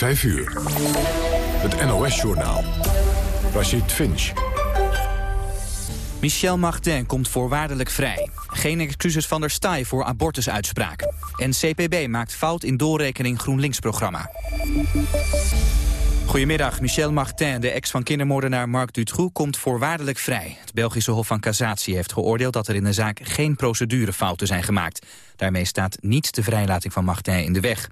5 uur. Het NOS-journaal. Rashid Finch. Michel Martin komt voorwaardelijk vrij. Geen excuses van der Staaij voor abortusuitspraak. En CPB maakt fout in doorrekening GroenLinks-programma. Goedemiddag, Michel Martin, de ex van kindermoordenaar Marc Dutroux, komt voorwaardelijk vrij. Het Belgische Hof van Cassatie heeft geoordeeld dat er in de zaak geen procedurefouten zijn gemaakt. Daarmee staat niet de vrijlating van Martin in de weg.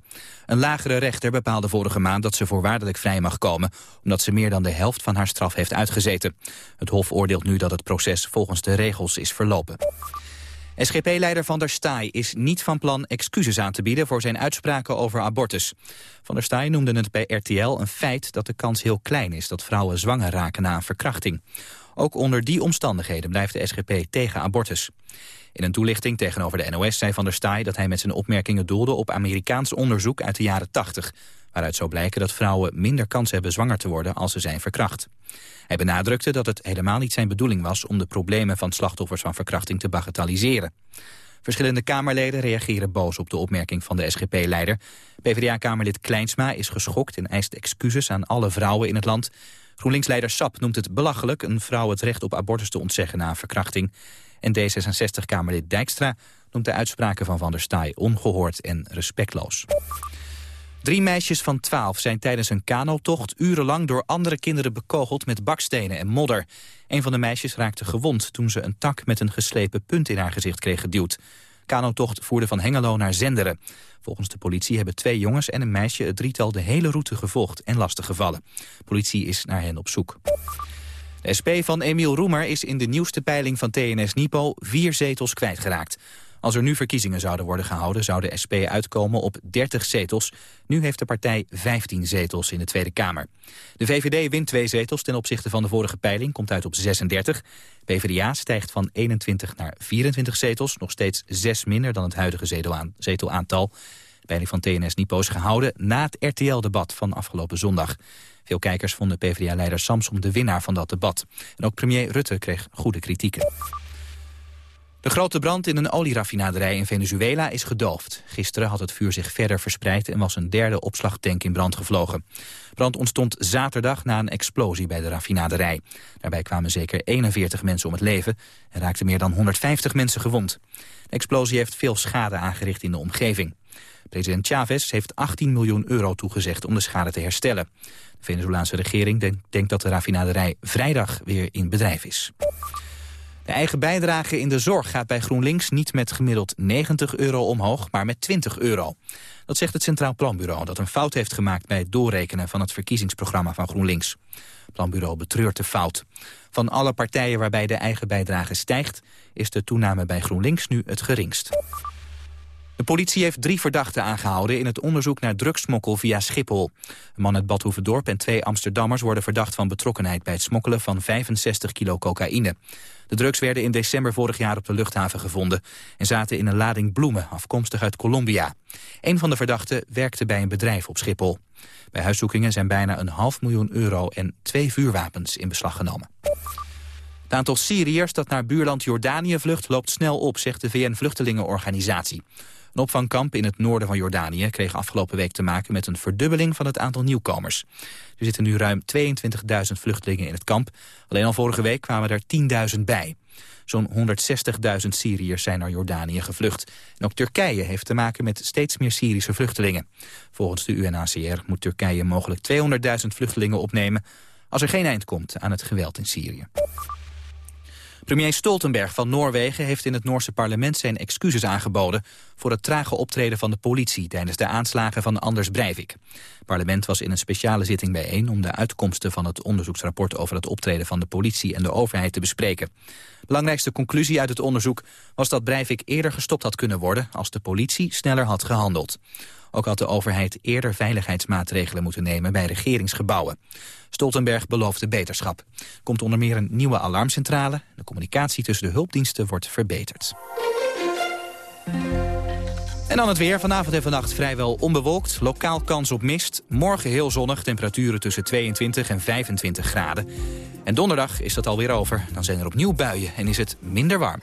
Een lagere rechter bepaalde vorige maand dat ze voorwaardelijk vrij mag komen, omdat ze meer dan de helft van haar straf heeft uitgezeten. Het Hof oordeelt nu dat het proces volgens de regels is verlopen. SGP-leider Van der Staaij is niet van plan excuses aan te bieden voor zijn uitspraken over abortus. Van der Staaij noemde het bij RTL een feit dat de kans heel klein is dat vrouwen zwanger raken na een verkrachting. Ook onder die omstandigheden blijft de SGP tegen abortus. In een toelichting tegenover de NOS zei Van der Staaij dat hij met zijn opmerkingen doelde op Amerikaans onderzoek uit de jaren 80, waaruit zou blijken dat vrouwen minder kans hebben zwanger te worden als ze zijn verkracht. Hij benadrukte dat het helemaal niet zijn bedoeling was om de problemen van slachtoffers van verkrachting te bagatelliseren. Verschillende Kamerleden reageren boos op de opmerking van de SGP-leider. PvdA-Kamerlid Kleinsma is geschokt en eist excuses aan alle vrouwen in het land. GroenLinks-leider Sap noemt het belachelijk een vrouw het recht op abortus te ontzeggen na verkrachting. En D66-Kamerlid Dijkstra noemt de uitspraken van Van der Staaij ongehoord en respectloos. Drie meisjes van 12 zijn tijdens een kanotocht urenlang door andere kinderen bekogeld met bakstenen en modder. Een van de meisjes raakte gewond toen ze een tak met een geslepen punt in haar gezicht kreeg geduwd. Kanotocht voerde van Hengelo naar Zenderen. Volgens de politie hebben twee jongens en een meisje het drietal de hele route gevolgd en lastiggevallen. Politie is naar hen op zoek. De SP van Emiel Roemer is in de nieuwste peiling van TNS Nipo vier zetels kwijtgeraakt. Als er nu verkiezingen zouden worden gehouden, zou de SP uitkomen op 30 zetels. Nu heeft de partij 15 zetels in de Tweede Kamer. De VVD wint twee zetels ten opzichte van de vorige peiling, komt uit op 36. PvdA stijgt van 21 naar 24 zetels, nog steeds zes minder dan het huidige zetelaantal. Peiling van TNS Nipo is gehouden na het RTL-debat van afgelopen zondag. Veel kijkers vonden PvdA-leider Samsom de winnaar van dat debat. En ook premier Rutte kreeg goede kritieken. De grote brand in een olieraffinaderij in Venezuela is gedoofd. Gisteren had het vuur zich verder verspreid en was een derde opslagtank in brand gevlogen. Brand ontstond zaterdag na een explosie bij de raffinaderij. Daarbij kwamen zeker 41 mensen om het leven en raakten meer dan 150 mensen gewond. De explosie heeft veel schade aangericht in de omgeving. President Chavez heeft 18 miljoen euro toegezegd om de schade te herstellen. De Venezolaanse regering denkt dat de raffinaderij vrijdag weer in bedrijf is. De eigen bijdrage in de zorg gaat bij GroenLinks niet met gemiddeld 90 euro omhoog, maar met 20 euro. Dat zegt het Centraal Planbureau, dat een fout heeft gemaakt bij het doorrekenen van het verkiezingsprogramma van GroenLinks. Planbureau betreurt de fout. Van alle partijen waarbij de eigen bijdrage stijgt, is de toename bij GroenLinks nu het geringst. De politie heeft drie verdachten aangehouden in het onderzoek naar drugsmokkel via Schiphol. Een man uit Badhoevedorp en twee Amsterdammers worden verdacht van betrokkenheid bij het smokkelen van 65 kilo cocaïne. De drugs werden in december vorig jaar op de luchthaven gevonden en zaten in een lading bloemen afkomstig uit Colombia. Een van de verdachten werkte bij een bedrijf op Schiphol. Bij huiszoekingen zijn bijna een half miljoen euro en twee vuurwapens in beslag genomen. Het aantal Syriërs dat naar buurland Jordanië vlucht loopt snel op, zegt de VN-vluchtelingenorganisatie. Een opvangkamp in het noorden van Jordanië kreeg afgelopen week te maken met een verdubbeling van het aantal nieuwkomers. Er zitten nu ruim 22.000 vluchtelingen in het kamp. Alleen al vorige week kwamen er 10.000 bij. Zo'n 160.000 Syriërs zijn naar Jordanië gevlucht. En ook Turkije heeft te maken met steeds meer Syrische vluchtelingen. Volgens de UNHCR moet Turkije mogelijk 200.000 vluchtelingen opnemen... als er geen eind komt aan het geweld in Syrië. Premier Stoltenberg van Noorwegen heeft in het Noorse parlement zijn excuses aangeboden voor het trage optreden van de politie tijdens de aanslagen van Anders Breivik. Het parlement was in een speciale zitting bijeen om de uitkomsten van het onderzoeksrapport over het optreden van de politie en de overheid te bespreken. Belangrijkste conclusie uit het onderzoek was dat Breivik eerder gestopt had kunnen worden als de politie sneller had gehandeld. Ook had de overheid eerder veiligheidsmaatregelen moeten nemen bij regeringsgebouwen. Stoltenberg beloofde beterschap. Komt onder meer een nieuwe alarmcentrale. De communicatie tussen de hulpdiensten wordt verbeterd. En dan het weer. Vanavond en vannacht vrijwel onbewolkt. Lokaal kans op mist. Morgen heel zonnig. Temperaturen tussen 22 en 25 graden. En donderdag is dat alweer over. Dan zijn er opnieuw buien en is het minder warm.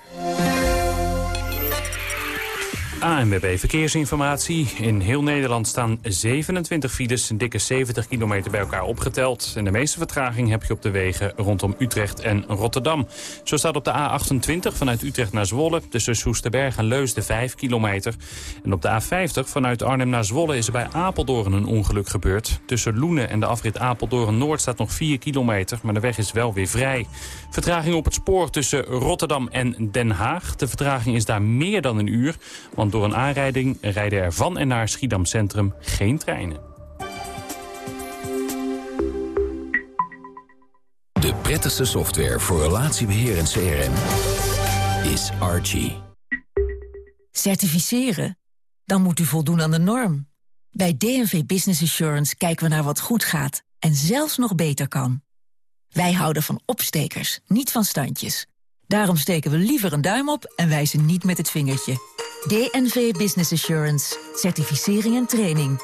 ANWB Verkeersinformatie. In heel Nederland staan 27 files, een dikke 70 kilometer bij elkaar opgeteld. En de meeste vertraging heb je op de wegen rondom Utrecht en Rotterdam. Zo staat op de A28 vanuit Utrecht naar Zwolle... tussen Soesterberg en Leusden 5 kilometer. En op de A50 vanuit Arnhem naar Zwolle is er bij Apeldoorn een ongeluk gebeurd. Tussen Loenen en de afrit Apeldoorn-Noord staat nog 4 kilometer... maar de weg is wel weer vrij. Vertraging op het spoor tussen Rotterdam en Den Haag. De vertraging is daar meer dan een uur... Want door een aanrijding rijden er van en naar Schiedam Centrum geen treinen. De prettigste software voor relatiebeheer en CRM is Archie. Certificeren? Dan moet u voldoen aan de norm. Bij DNV Business Assurance kijken we naar wat goed gaat en zelfs nog beter kan. Wij houden van opstekers, niet van standjes. Daarom steken we liever een duim op en wijzen niet met het vingertje. DNV Business Assurance. Certificering en training.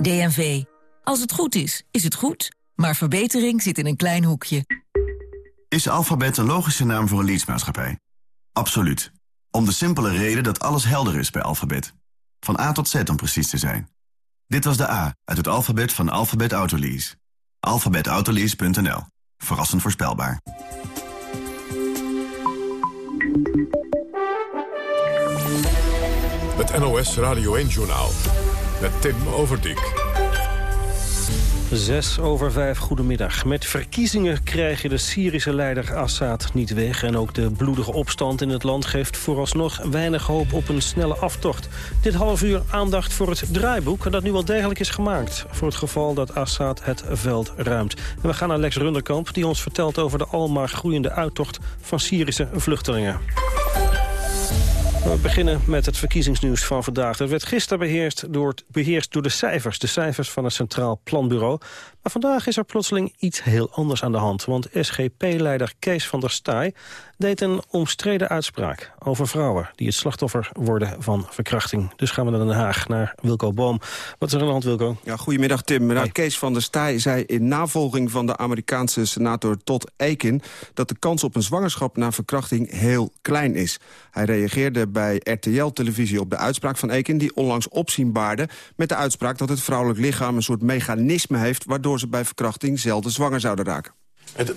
DNV. Als het goed is, is het goed. Maar verbetering zit in een klein hoekje. Is Alphabet een logische naam voor een leadsmaatschappij? Absoluut. Om de simpele reden dat alles helder is bij Alphabet. Van A tot Z om precies te zijn. Dit was de A uit het alfabet van Alphabet Autolease. Alphabetautolease.nl. Verrassend voorspelbaar. Het NOS Radio 1-journaal met Tim Overdijk. Zes over vijf, goedemiddag. Met verkiezingen krijg je de Syrische leider Assad niet weg... en ook de bloedige opstand in het land geeft vooralsnog weinig hoop op een snelle aftocht. Dit half uur aandacht voor het draaiboek dat nu wel degelijk is gemaakt... voor het geval dat Assad het veld ruimt. En we gaan naar Lex Runderkamp, die ons vertelt over de almaar groeiende uittocht van Syrische vluchtelingen. We beginnen met het verkiezingsnieuws van vandaag. Dat werd gisteren beheerst door, beheerst door de cijfers. De cijfers van het Centraal Planbureau. Maar vandaag is er plotseling iets heel anders aan de hand. Want SGP-leider Kees van der Staaij deed een omstreden uitspraak over vrouwen... die het slachtoffer worden van verkrachting. Dus gaan we naar Den Haag, naar Wilco Boom. Wat is er aan de hand, Wilco? Ja, goedemiddag, Tim. Nou, Kees van der Staaij zei in navolging van de Amerikaanse senator Todd Aiken... dat de kans op een zwangerschap na verkrachting heel klein is. Hij reageerde bij RTL-televisie op de uitspraak van Aiken... die onlangs opzien baarde met de uitspraak dat het vrouwelijk lichaam... een soort mechanisme heeft waardoor ze bij verkrachting zelden zwanger zouden raken.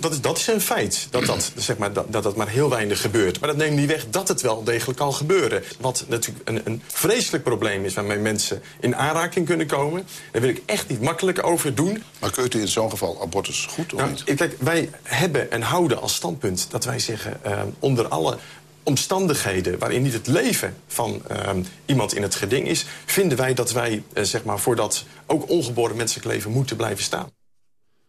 Dat is, dat is een feit, dat dat, zeg maar, dat, dat dat maar heel weinig gebeurt. Maar dat neemt niet weg dat het wel degelijk kan gebeuren. Wat natuurlijk een, een vreselijk probleem is waarmee mensen in aanraking kunnen komen. Daar wil ik echt niet makkelijk over doen. Maar keurt u in zo'n geval abortus goed of Nou, niet? kijk, wij hebben en houden als standpunt dat wij zeggen... eh, onder alle omstandigheden waarin niet het leven van eh, iemand in het geding is... vinden wij dat wij eh, zeg maar, voor dat ook ongeboren menselijk leven moeten blijven staan.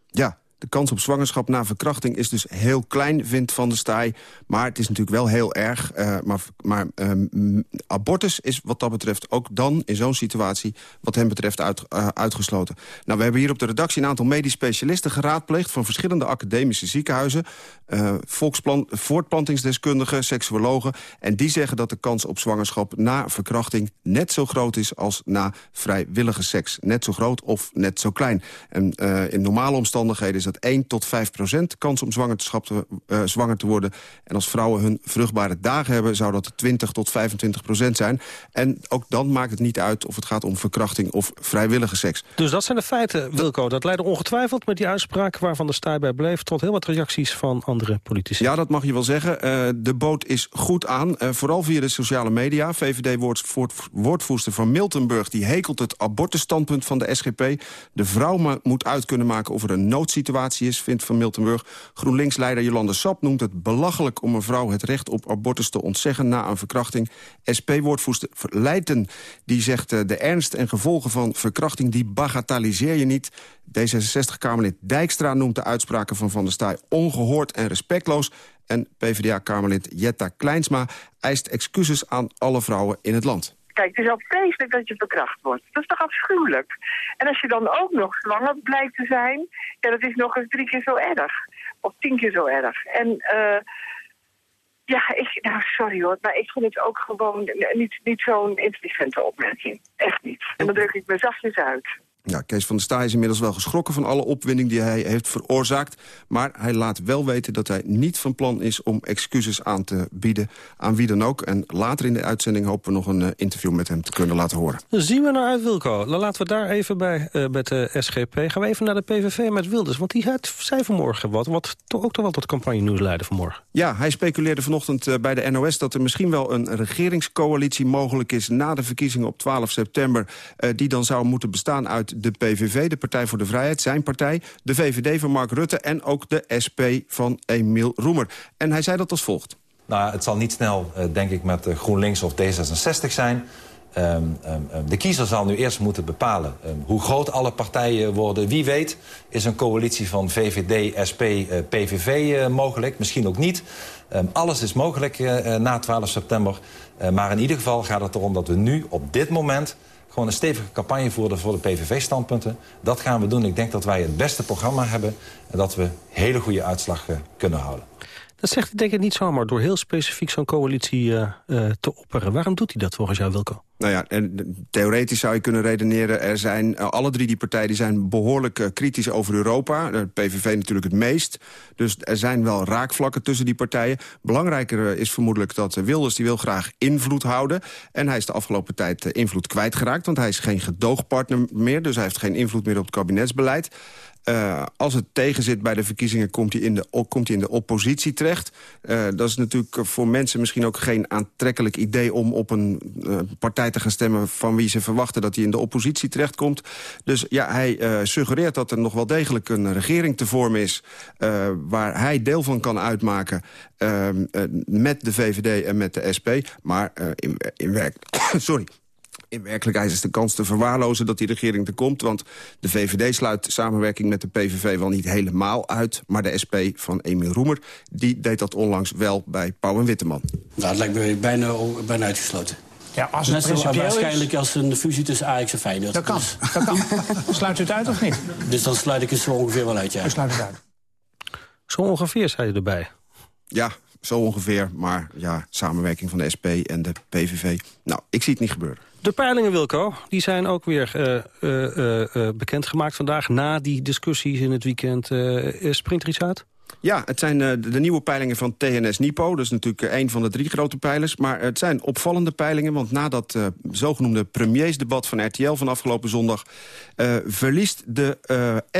Ja, de kans op zwangerschap na verkrachting is dus heel klein, vindt Van der Staaij. Maar het is natuurlijk wel heel erg. eh, maar maar ehm, abortus is wat dat betreft ook dan in zo'n situatie... wat hem betreft uit, eh, uitgesloten. Nou, we hebben hier op de redactie een aantal medisch specialisten geraadpleegd... van verschillende academische ziekenhuizen. eh, volksplan- voortplantingsdeskundigen, seksuologen. En die zeggen dat de kans op zwangerschap na verkrachting... net zo groot is als na vrijwillige seks. Net zo groot of net zo klein. En in normale omstandigheden dat 1 tot 5 procent kans om zwangerschap te, eh, zwanger te worden. En als vrouwen hun vruchtbare dagen hebben... zou dat 20 tot 25 procent zijn. En ook dan maakt het niet uit of het gaat om verkrachting of vrijwillige seks. Dus dat zijn de feiten, Wilco. Dat leidde ongetwijfeld met die uitspraak waarvan de Staaij bij bleef... tot heel wat reacties van andere politici. Ja, dat mag je wel zeggen. Eh, de boot is goed aan, eh, vooral via de sociale media. VVD-woordvoerster van Miltenburg die hekelt het abortusstandpunt van de SGP. De vrouw moet uit kunnen maken of er een noodsituatie is, vindt Van Miltenburg. GroenLinks-leider Jolande Sap noemt het belachelijk... om een vrouw het recht op abortus te ontzeggen na een verkrachting. SP-woordvoerster Leijten die zegt... eh, de ernst en gevolgen van verkrachting die bagatelliseer je niet. D66-Kamerlid Dijkstra noemt de uitspraken van Van der Staaij ongehoord en respectloos. En PvdA-Kamerlid Jetta Kleinsma eist excuses aan alle vrouwen in het land. Kijk, het is al vreselijk dat je verkracht wordt. Dat is toch afschuwelijk? En als je dan ook nog zwanger blijkt te zijn... ja, dat is nog eens drie keer zo erg. Of tien keer zo erg. En eh, ja, ik, nou, sorry hoor, maar ik vind het ook gewoon niet, niet zo'n intelligente opmerking. Echt niet. En dan druk ik me zachtjes uit. Ja, Kees van der Staaij is inmiddels wel geschrokken van alle opwinding die hij heeft veroorzaakt. Maar hij laat wel weten dat hij niet van plan is om excuses aan te bieden aan wie dan ook. En later in de uitzending hopen we nog een uh, interview met hem te kunnen laten horen. Zien we nou uit, Wilco. Dan laten we daar even bij uh, met de SGP. Gaan we even naar de PVV met Wilders. Want die had, zei vanmorgen wat, wat toch ook toch wel tot campagne nieuws leidde vanmorgen. Ja, hij speculeerde vanochtend uh, bij de NOS dat er misschien wel een regeringscoalitie mogelijk is na de verkiezingen op 12 september. die dan zou moeten bestaan uit de PVV, de Partij voor de Vrijheid, zijn partij... de VVD van Mark Rutte en ook de SP van Emiel Roemer. En hij zei dat als volgt. Nou, het zal niet snel, uh, denk ik, met uh, GroenLinks of D66 zijn. Um, um, de kiezer zal nu eerst moeten bepalen hoe groot alle partijen worden. Wie weet is een coalitie van VVD, SP, uh, PVV mogelijk. Misschien ook niet. alles is mogelijk na 12 september. maar in ieder geval gaat het erom dat we nu op dit moment gewoon een stevige campagne voeren voor de PVV-standpunten. Dat gaan we doen. Ik denk dat wij het beste programma hebben... en dat we hele goede uitslag uh, kunnen houden. Dat zegt hij denk ik niet zomaar door heel specifiek zo'n coalitie uh, uh, te opperen. Waarom doet hij dat volgens jou, Wilco? Nou ja, en theoretisch zou je kunnen redeneren... er zijn uh, alle drie die partijen die zijn behoorlijk kritisch over Europa. De PVV natuurlijk het meest. Dus er zijn wel raakvlakken tussen die partijen. Belangrijker is vermoedelijk dat Wilders die wil graag invloed houden. En hij is de afgelopen tijd invloed kwijtgeraakt... want hij is geen gedoogpartner meer, dus hij heeft geen invloed meer op het kabinetsbeleid. Als het tegenzit bij de verkiezingen, komt hij in de, komt hij in de oppositie terecht. Dat is natuurlijk voor mensen misschien ook geen aantrekkelijk idee... om op een partij te gaan stemmen van wie ze verwachten... dat hij in de oppositie terechtkomt. Dus ja, hij suggereert dat er nog wel degelijk een regering te vormen is... waar hij deel van kan uitmaken met de VVD en met de SP. Maar in, in werk... Sorry in werkelijkheid is de kans te verwaarlozen dat die regering er komt. Want de VVD sluit samenwerking met de PVV wel niet helemaal uit. Maar de SP van Emiel Roemer die deed dat onlangs wel bij Pauw en Witteman. Nou, het lijkt me bijna, bijna uitgesloten. Ja, als het Net zo waarschijnlijk als een fusie tussen Ajax en Feyenoord. Dat kan, dat kan. Sluit u het uit of niet? Dus dan sluit ik het zo ongeveer wel uit, ja. Sluit het uit. Zo ongeveer, zei je erbij. Ja, zo ongeveer. Maar ja, samenwerking van de SP en de PVV. Nou, ik zie het niet gebeuren. De peilingen, Wilco, die zijn ook weer uh, uh, uh, bekendgemaakt vandaag... na die discussies in het weekend. springt er iets uit? Ja, het zijn uh, de, nieuwe peilingen van TNS Nipo. Dat is natuurlijk uh, een van de drie grote pijlers. Maar het zijn opvallende peilingen. Want na dat uh, zogenoemde premiersdebat van RTL van afgelopen zondag... verliest de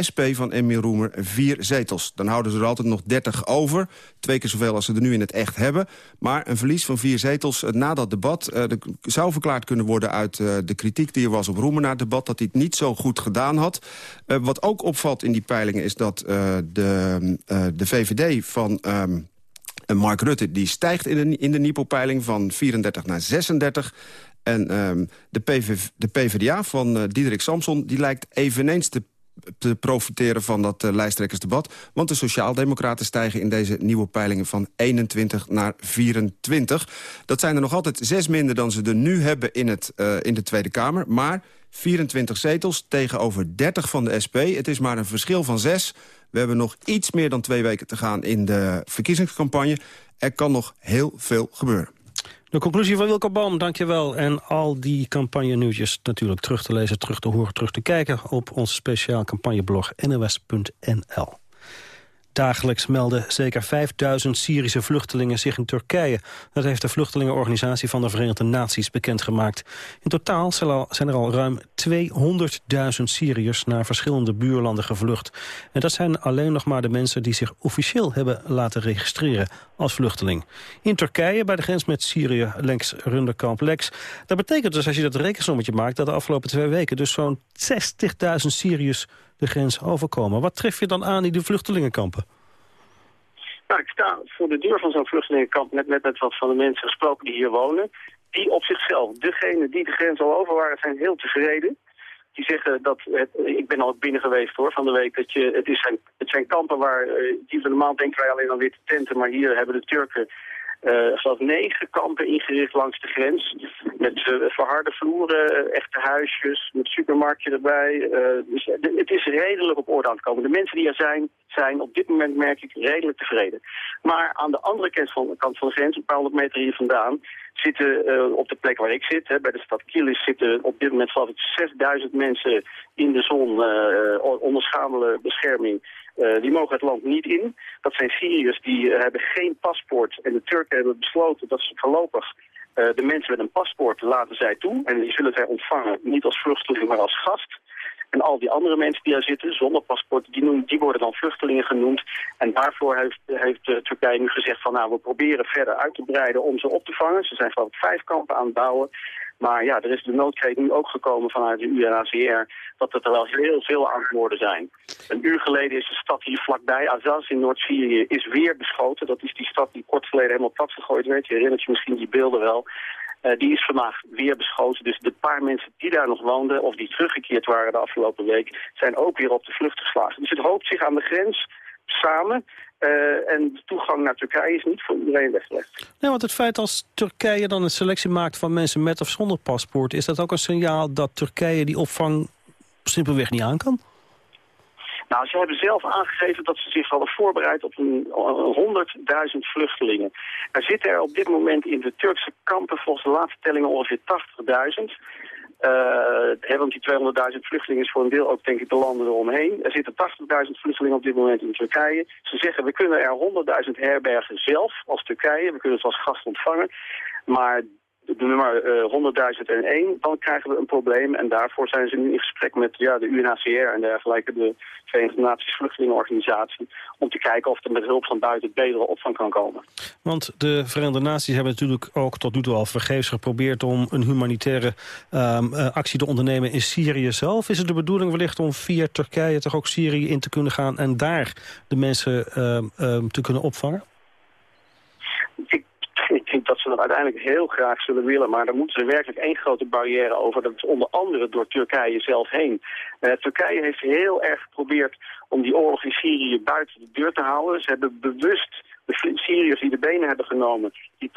SP van Emiel Roemer vier zetels. Dan houden ze er altijd nog dertig over. Twee keer zoveel als ze er nu in het echt hebben. Maar een verlies van vier zetels na dat debat... zou verklaard kunnen worden uit de kritiek die er was op Roemer na het debat... dat hij het niet zo goed gedaan had. wat ook opvalt in die peilingen is dat de de VVD van... Um, Mark Rutte die stijgt in de, in de NIPO-peiling van 34 naar 36. En um, de, PV, de PvdA van uh, Diederik Samson die lijkt eveneens te, te profiteren van dat uh, lijsttrekkersdebat. Want de Sociaaldemocraten stijgen in deze nieuwe peilingen van 21 naar 24. Dat zijn er nog altijd zes minder dan ze er nu hebben in, het, uh, in de Tweede Kamer. Maar 24 zetels tegenover 30 van de SP. Het is maar een verschil van zes. We hebben nog iets meer dan twee weken te gaan in de verkiezingscampagne. Er kan nog heel veel gebeuren. De conclusie van Wilco Boom, dankjewel. En al die campagne-nieuwtjes natuurlijk terug te lezen, terug te horen, terug te kijken... op ons speciaal campagneblog nws.nl. Dagelijks melden zeker 5000 Syrische vluchtelingen zich in Turkije. Dat heeft de vluchtelingenorganisatie van de Verenigde Naties bekendgemaakt. In totaal zijn er al ruim 200.000 Syriërs naar verschillende buurlanden gevlucht. En dat zijn alleen nog maar de mensen die zich officieel hebben laten registreren als vluchteling. In Turkije, bij de grens met Syrië, langs Runderkamp Lex. Dat betekent dus, als je dat rekensommetje maakt... dat de afgelopen twee weken dus zo'n 60.000 Syriërs de grens overkomen. Wat tref je dan aan in de vluchtelingenkampen? Nou, ik sta voor de deur van zo'n vluchtelingenkamp net, net met wat van de mensen gesproken die hier wonen. Die op zichzelf, degenen die de grens al over waren, zijn heel tevreden. Die zeggen dat, het, ik ben al binnen geweest hoor, van de week, dat je, het, is zijn, het zijn kampen waar, uh, die van normaal denken wij alleen aan witte tenten, maar hier hebben de Turken uh, zelfs negen kampen ingericht langs de grens. Met uh, verharde vloeren, uh, echte huisjes, met supermarktje erbij. dus het is redelijk op orde aan het komen. De mensen die er zijn, zijn op dit moment merk ik redelijk tevreden. Maar aan de andere kant van, kant van de grens, een paar honderd meter hier vandaan, zitten eh, op de plek waar ik zit, hè, bij de stad Kielis, zitten op dit moment geloof ik 6000 mensen in de zon uh, onder schamele bescherming. Uh, die mogen het land niet in. Dat zijn Syriërs die hebben geen paspoort. En de Turken hebben besloten dat ze voorlopig de mensen met een paspoort laten zij toe. En die zullen zij ontvangen, niet als vluchteling, maar als gast. En al die andere mensen die daar zitten, zonder paspoort, die, die worden dan vluchtelingen genoemd. En daarvoor heeft, heeft Turkije nu gezegd van nou, we proberen verder uit te breiden om ze op te vangen. Ze zijn ik vijf kampen aan het bouwen. Maar ja, er is de noodkreet nu ook gekomen vanuit de UNHCR dat er wel heel veel worden zijn. Een uur geleden is de stad hier vlakbij, Azaz in Noord-Syrië, is weer beschoten. Dat is die stad die kort geleden helemaal plat gegooid werd. Je herinnert je misschien die beelden wel. Uh, die is vandaag weer beschoten. Dus de paar mensen die daar nog woonden of die teruggekeerd waren de afgelopen week... zijn ook weer op de vlucht geslagen. Dus het hoopt zich aan de grens samen. Uh, en de toegang naar Turkije is niet voor iedereen weggelegd. Nee, want het feit als Turkije dan een selectie maakt van mensen met of zonder paspoort... is dat ook een signaal dat Turkije die opvang simpelweg niet aan kan? Nou, ze hebben zelf aangegeven dat ze zich hadden voorbereid op een 100.000 vluchtelingen. Er zitten er op dit moment in de Turkse kampen volgens de laatste tellingen ongeveer 80.000. Uh, want die 200.000 vluchtelingen is voor een deel ook denk ik de landen eromheen. Er zitten 80.000 vluchtelingen op dit moment in Turkije. Ze zeggen we kunnen er 100.000 herbergen zelf als Turkije. We kunnen het als gast ontvangen. Maar de nummer uh, 100.001, dan krijgen we een probleem. En daarvoor zijn ze nu in gesprek met ja, de UNHCR en dergelijke, de Verenigde Naties Vluchtelingenorganisatie, om te kijken of er met hulp van buiten betere opvang kan komen. Want de Verenigde Naties hebben natuurlijk ook tot nu toe al vergeefs geprobeerd om een humanitaire um, actie te ondernemen in Syrië zelf. Is het de bedoeling wellicht om via Turkije toch ook Syrië in te kunnen gaan en daar de mensen um, um, te kunnen opvangen? Ik dat ze dat uiteindelijk heel graag zullen willen. Maar daar moeten ze werkelijk één grote barrière over. Dat is onder andere door Turkije zelf heen. Uh, Turkije heeft heel erg geprobeerd om die oorlog in Syrië buiten de deur te houden. Ze hebben bewust de Syriërs die de benen hebben genomen, die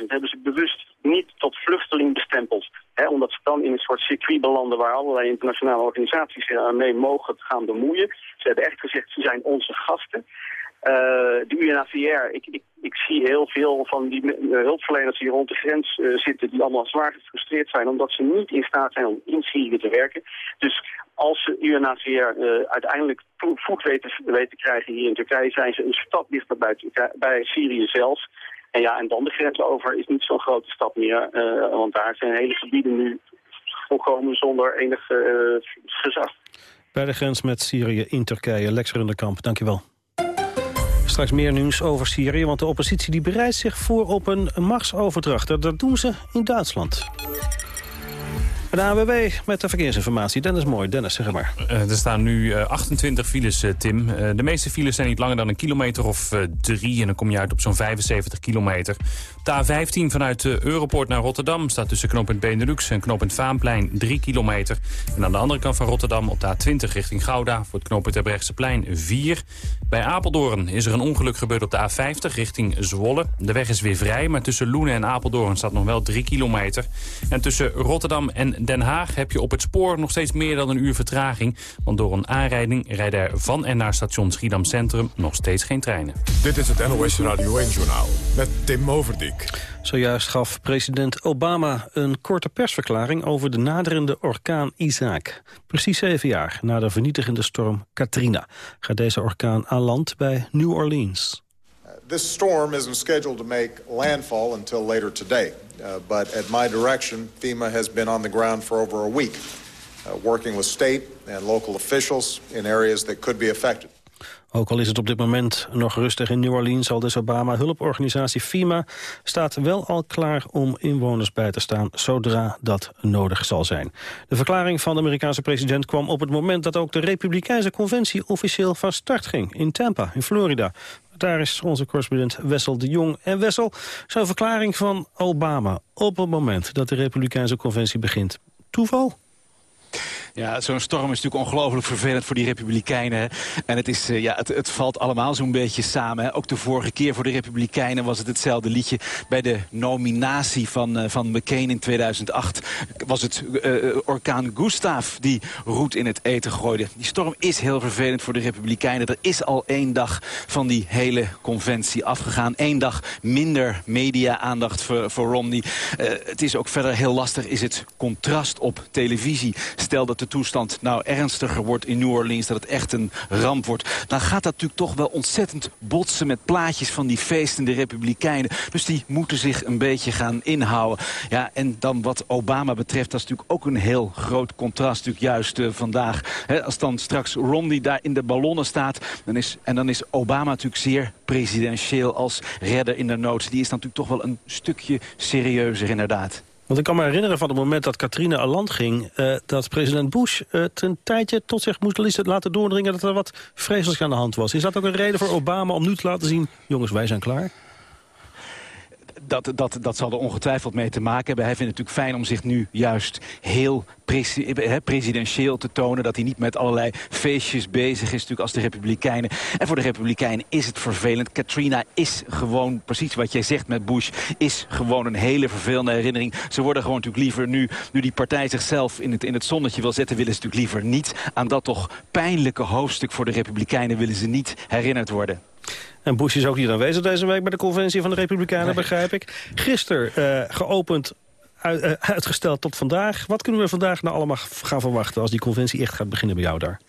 80.000, hebben ze bewust niet tot vluchteling bestempeld. Hè, omdat ze dan in een soort circuit belanden waar allerlei internationale organisaties zich mee mogen gaan bemoeien. Ze hebben echt gezegd, ze zijn onze gasten. Uh, de UNHCR, ik, ik, ik, zie heel veel van die hulpverleners die rond de grens uh, zitten... die allemaal zwaar gefrustreerd zijn omdat ze niet in staat zijn om in Syrië te werken. Dus als de UNHCR uh, eh, uiteindelijk voet weten, weten krijgen hier in Turkije... zijn ze een stap dichter bij, Syrië zelf. En ja, en dan de grens over is niet zo'n grote stap meer. want daar zijn hele gebieden nu volkomen zonder enig gezag. Bij de grens met Syrië in Turkije. Lex Runderkamp, dankjewel. Straks meer nieuws over Syrië, want de oppositie die bereidt zich voor op een machtsoverdracht. Dat doen ze in Duitsland. De AWB met de verkeersinformatie. Dennis Mooi. Dennis, zeg maar. Uh, er staan nu 28 eh, files, uh, Tim. de meeste files zijn niet langer dan een kilometer of drie... en dan kom je uit op zo'n 75 kilometer. De A15 vanuit Europort naar Rotterdam staat tussen knooppunt Benelux... en knooppunt Vaanplein 3 kilometer. En aan de andere kant van Rotterdam op de A20 richting Gouda... voor het knooppunt plein 4. Bij Apeldoorn is er een ongeluk gebeurd op de A50 richting Zwolle. De weg is weer vrij, maar tussen Loenen en Apeldoorn staat nog wel 3 kilometer. En tussen Rotterdam en Den Haag heb je op het spoor nog steeds meer dan een uur vertraging. Want door een aanrijding rijden er van en naar station Schiedam Centrum nog steeds geen treinen. Dit is het NOS Radio 1-journaal met Tim Overdijk. Zojuist gaf president Obama een korte persverklaring over de naderende orkaan Isaac. Precies zeven jaar na de vernietigende storm Katrina gaat deze orkaan aan land bij New Orleans. This storm isn't scheduled to make landfall until later today. Uh, but at my direction, FEMA has been on the ground for over a week, uh, working with state and local officials in areas that could be affected. Ook al is het op dit moment nog rustig in New Orleans... al dus Obama hulporganisatie FEMA staat wel al klaar om inwoners bij te staan... zodra dat nodig zal zijn. De verklaring van de Amerikaanse president kwam op het moment... dat ook de Republikeinse conventie officieel van start ging in Tampa, in Florida. Daar is onze correspondent Wessel de Jong. En Wessel, zo'n verklaring van Obama op het moment dat de Republikeinse conventie begint. Toeval? Ja, zo'n storm is natuurlijk ongelooflijk vervelend voor die Republikeinen. En het, is, eh, ja, het, het valt allemaal zo'n beetje samen. hè. Ook de vorige keer voor de Republikeinen was het hetzelfde liedje. Bij de nominatie van, eh, van McCain in 2008 was het eh, orkaan Gustav die roet in het eten gooide. Die storm is heel vervelend voor de Republikeinen. Er is al één dag van die hele conventie afgegaan. Eén dag minder media-aandacht voor, voor Romney. Het is ook verder heel lastig, is het contrast op televisie. Stel dat de toestand nou ernstiger wordt in New Orleans, dat het echt een ramp wordt. Dan gaat dat natuurlijk toch wel ontzettend botsen met plaatjes van die feestende Republikeinen. Dus die moeten zich een beetje gaan inhouden. Ja, en dan wat Obama betreft, dat is natuurlijk ook een heel groot contrast natuurlijk juist eh, vandaag. Als dan straks Romney daar in de ballonnen staat, dan is, en dan is Obama natuurlijk zeer presidentieel als redder in de nood. Die is dan natuurlijk toch wel een stukje serieuzer inderdaad. Want ik kan me herinneren van het moment dat Katrina aan land ging... eh, dat president Bush het een tijdje tot zich moest laten doordringen... dat er wat vreselijks aan de hand was. Is dat ook een reden voor Obama om nu te laten zien... jongens, wij zijn klaar? Dat, dat, dat zal er ongetwijfeld mee te maken hebben. Hij vindt het natuurlijk fijn om zich nu juist heel presidentieel te tonen. Dat hij niet met allerlei feestjes bezig is natuurlijk als de Republikeinen. En voor de Republikeinen is het vervelend. Katrina is gewoon, precies wat jij zegt met Bush... is gewoon een hele vervelende herinnering. Ze worden gewoon natuurlijk liever nu... nu die partij zichzelf in het, in het zonnetje wil zetten... willen ze natuurlijk liever niet aan dat toch pijnlijke hoofdstuk voor de Republikeinen... willen ze niet herinnerd worden. En Bush is ook niet aanwezig deze week bij de conventie van de Republikeinen, begrijp ik. Gisteren eh, geopend, uit- eh, uitgesteld tot vandaag. Wat kunnen we vandaag nou allemaal gaan verwachten... als die conventie echt gaat beginnen bij jou daar?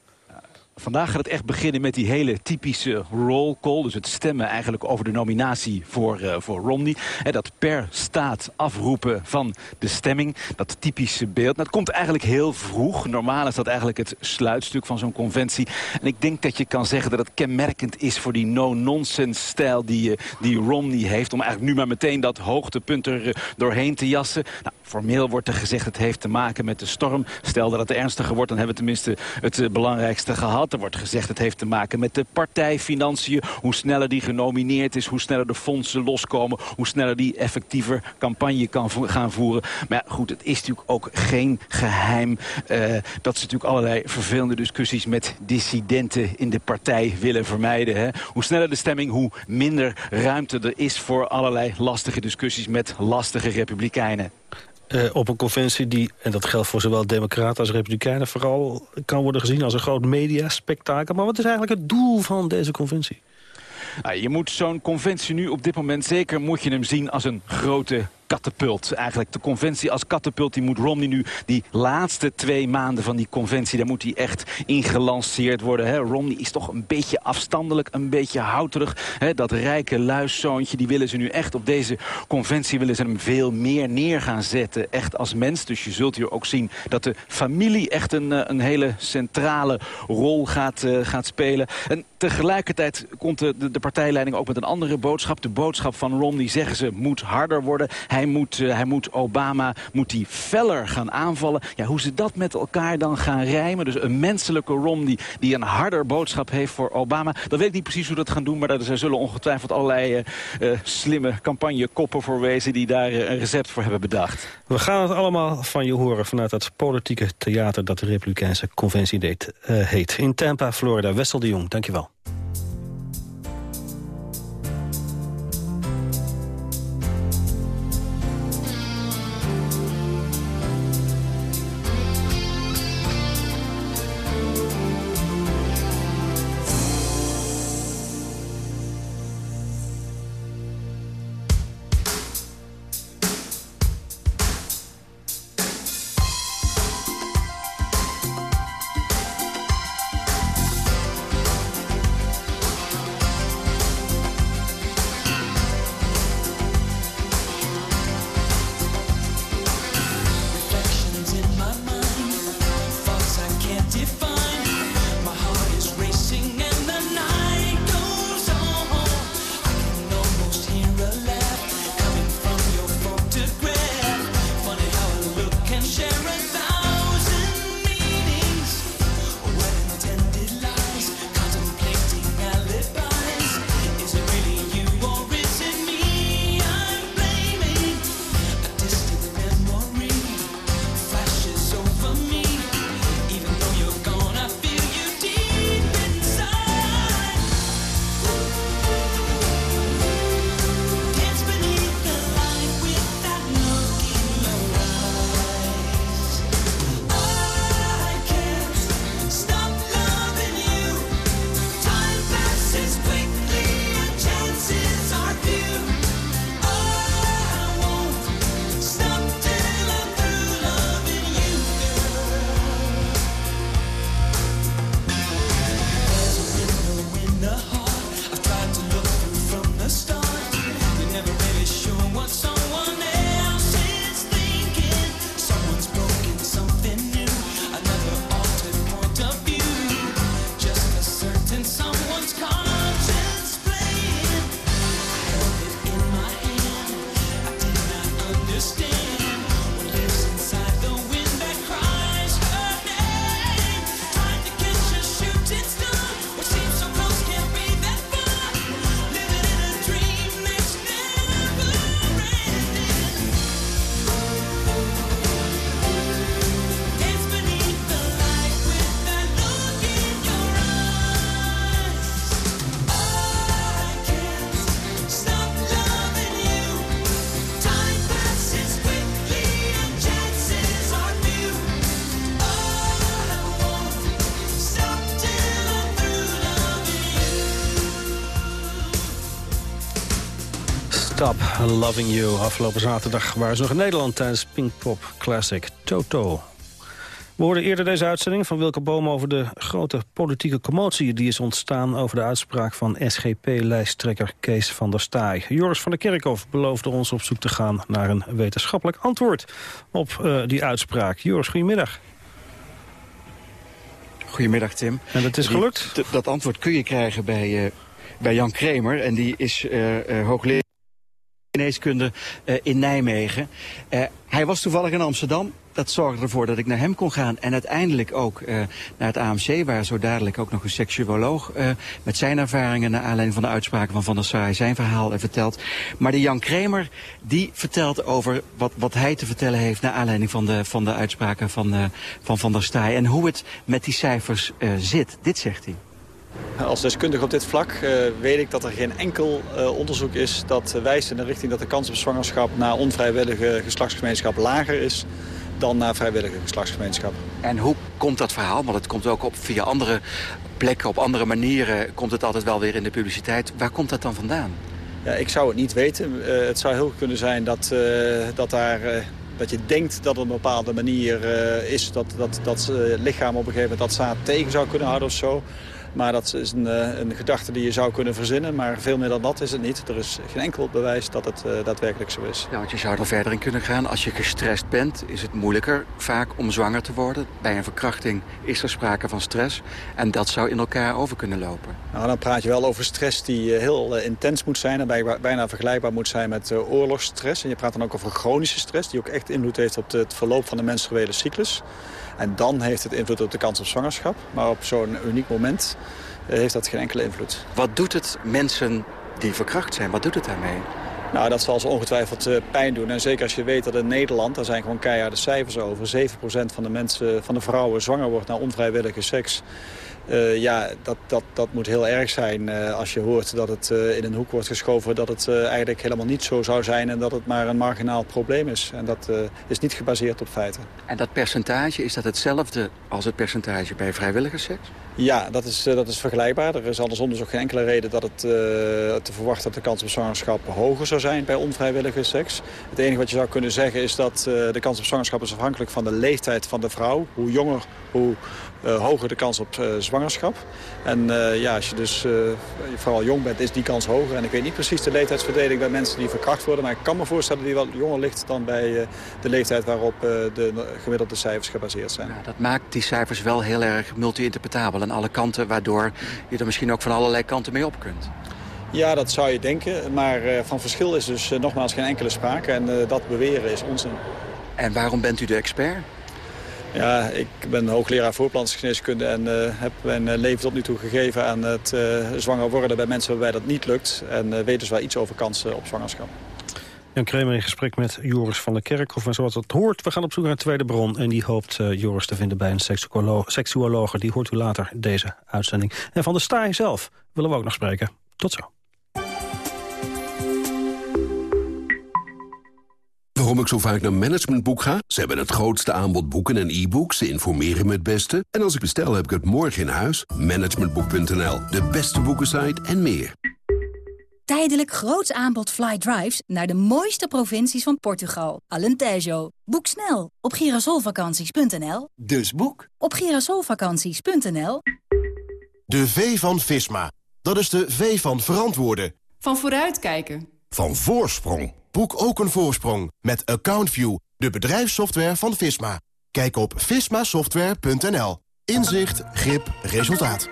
Vandaag gaat het echt beginnen met die hele typische roll call. Dus het stemmen eigenlijk over de nominatie voor, eh, voor Romney. Dat per staat afroepen van de stemming. Dat typische beeld. Nou, dat komt eigenlijk heel vroeg. Normaal is dat eigenlijk het sluitstuk van zo'n conventie. En ik denk dat je kan zeggen dat het kenmerkend is voor die no-nonsense stijl die, eh, die Romney heeft. Om eigenlijk nu maar meteen dat hoogtepunt er eh, doorheen te jassen. Nou, formeel wordt er gezegd het heeft te maken met de storm. Stel dat het ernstiger wordt, dan hebben we tenminste het belangrijkste gehad. Er wordt gezegd het heeft te maken met de partijfinanciën. Hoe sneller die genomineerd is, hoe sneller de fondsen loskomen. Hoe sneller die effectiever campagne kan gaan voeren. Maar ja, goed, het is natuurlijk ook geen geheim... eh, dat ze natuurlijk allerlei vervelende discussies met dissidenten in de partij willen vermijden. Hè. Hoe sneller de stemming, hoe minder ruimte er is voor allerlei lastige discussies met lastige republikeinen. Eh, op een conventie die, en dat geldt voor zowel democraten als republikeinen... vooral kan worden gezien als een groot mediaspectakel. Maar wat is eigenlijk het doel van deze conventie? Nou, je moet zo'n conventie nu op dit moment zeker moet je hem zien als een grote katapult. Eigenlijk de conventie als katapult, die moet Romney nu die laatste twee maanden van die conventie, daar moet hij echt ingelanceerd worden. Hè. Romney is toch een beetje afstandelijk, een beetje houterig. Hè. Dat rijke luiszoontje, die willen ze nu echt op deze conventie willen ze hem veel meer neer gaan zetten. Echt als mens. Dus je zult hier ook zien dat de familie echt een, eh, een hele centrale rol gaat, eh, gaat spelen. En tegelijkertijd komt de, de, partijleiding ook met een andere boodschap. De boodschap van Romney, zeggen ze, moet harder worden. Moet, eh, hij moet Obama moet die feller gaan aanvallen. Ja, hoe ze dat met elkaar dan gaan rijmen. Dus een menselijke Romney die een harder boodschap heeft voor Obama. Dan weet ik niet precies hoe dat gaan doen. Maar er zullen ongetwijfeld allerlei eh, eh, slimme campagnekoppen voor wezen... die daar een recept voor hebben bedacht. We gaan het allemaal van je horen vanuit het politieke theater... dat de Republikeinse Conventie deed, heet. In Tampa, Florida. Wessel de Jong, dankjewel. Loving You. Afgelopen zaterdag waren ze nog in Nederland tijdens Pinkpop Classic Toto. We hoorden eerder deze uitzending van Wilke Boom over de grote politieke commotie die is ontstaan over de uitspraak van SGP-lijsttrekker Kees van der Staaij. Joris van der Kerkhof beloofde ons op zoek te gaan naar een wetenschappelijk antwoord op uh, die uitspraak. Joris, goedemiddag. Goedemiddag, Tim. En dat is gelukt? Die, dat antwoord kun je krijgen bij, uh, bij Jan Kremer. En die is uh, uh, hoogleraar geneeskunde in Nijmegen. hij was toevallig in Amsterdam. Dat zorgde ervoor dat ik naar hem kon gaan. En uiteindelijk ook naar het AMC, waar zo dadelijk ook nog een seksuoloog met zijn ervaringen naar aanleiding van de uitspraken van Van der Saaij zijn verhaal vertelt. Maar de Jan Kremer, die vertelt over wat, wat hij te vertellen heeft naar aanleiding van de, van de uitspraken van, van Van der Staaij. En hoe het met die cijfers zit. Dit zegt hij. Als deskundige op dit vlak uh, weet ik dat er geen enkel uh, onderzoek is dat wijst in de richting dat de kans op zwangerschap na onvrijwillige geslachtsgemeenschap lager is dan na vrijwillige geslachtsgemeenschap. En hoe komt dat verhaal? Want het komt ook op via andere plekken, op andere manieren komt het altijd wel weer in de publiciteit. Waar komt dat dan vandaan? Ja, ik zou het niet weten. het zou heel goed kunnen zijn dat, dat daar dat je denkt dat op een bepaalde manier is... dat, dat, dat lichaam op een gegeven moment dat zaad tegen zou kunnen houden of zo. Maar dat is een, uh, een gedachte die je zou kunnen verzinnen. Maar veel meer dan dat is het niet. Er is geen enkel bewijs dat het uh, daadwerkelijk zo is. Ja, want je zou er verder in kunnen gaan. Als je gestrest bent, is het moeilijker vaak om zwanger te worden. Bij een verkrachting is er sprake van stress. En dat zou in elkaar over kunnen lopen. Nou, dan praat je wel over stress die heel uh, intens moet zijn. En bijna vergelijkbaar moet zijn met oorlogsstress. En je praat dan ook over chronische stress. Die ook echt invloed heeft op het verloop van de menstruele cyclus. En dan heeft het invloed op de kans op zwangerschap. Maar op zo'n uniek moment heeft dat geen enkele invloed. Wat doet het mensen die verkracht zijn? Wat doet het daarmee? Nou, dat zal ze ongetwijfeld uh, pijn doen. En zeker als je weet dat in Nederland, daar zijn gewoon keiharde cijfers over... 7% van de, mensen, van de vrouwen zwanger wordt na onvrijwillige seks. Uh, ja, dat, dat, dat moet heel erg zijn uh, als je hoort dat het uh, in een hoek wordt geschoven... dat het eigenlijk helemaal niet zo zou zijn en dat het maar een marginaal probleem is. En dat is niet gebaseerd op feiten. En dat percentage, is dat hetzelfde als het percentage bij vrijwillige seks? Ja, dat is, dat is vergelijkbaar. Er is anders onderzoek geen enkele reden dat het te verwachten... dat de kans op zwangerschap hoger zou zijn bij onvrijwillige seks. Het enige wat je zou kunnen zeggen is dat de kans op zwangerschap... is afhankelijk van de leeftijd van de vrouw. Hoe jonger, hoe hoger de kans op uh, zwangerschap. En uh, ja, als je dus vooral jong bent, is die kans hoger. En ik weet niet precies de leeftijdsverdeling bij mensen die verkracht worden. Maar ik kan me voorstellen dat die wat jonger ligt dan bij de leeftijd waarop de gemiddelde cijfers gebaseerd zijn. Ja, dat maakt die cijfers wel heel erg multi-interpretabel aan alle kanten. Waardoor je er misschien ook van allerlei kanten mee op kunt. Ja, dat zou je denken. Maar van verschil is dus nogmaals geen enkele sprake. En dat beweren is onzin. En waarom bent u de expert? Ja, ik ben hoogleraar voorplantingsgeneeskunde en uh, heb mijn leven tot nu toe gegeven aan het uh, zwanger worden bij mensen waarbij dat niet lukt. En uh, weet dus wel iets over kansen op zwangerschap. Jan Kremer in gesprek met Joris van der Kerkhof. En zoals het hoort, we gaan op zoek naar een tweede bron. En die hoopt Joris te vinden bij een seksuolo seksuologe. Die hoort u later deze uitzending. En van de Staaij zelf willen we ook nog spreken. Tot zo. Waarom ik zo vaak naar Managementboek ga? Ze hebben het grootste aanbod boeken en e-books. Ze informeren me het beste. En als ik bestel, heb ik het morgen in huis. Managementboek.nl, de beste boekensite en meer. Tijdelijk groots aanbod fly drives naar de mooiste provincies van Portugal. Alentejo. Boek snel op girasolvakanties.nl. Dus boek op girasolvakanties.nl. De V van Visma. Dat is de V van verantwoorden. Van vooruitkijken. Van voorsprong. Boek ook een voorsprong met AccountView, de bedrijfssoftware van Visma. Kijk op vismasoftware.nl. Inzicht, grip, resultaat.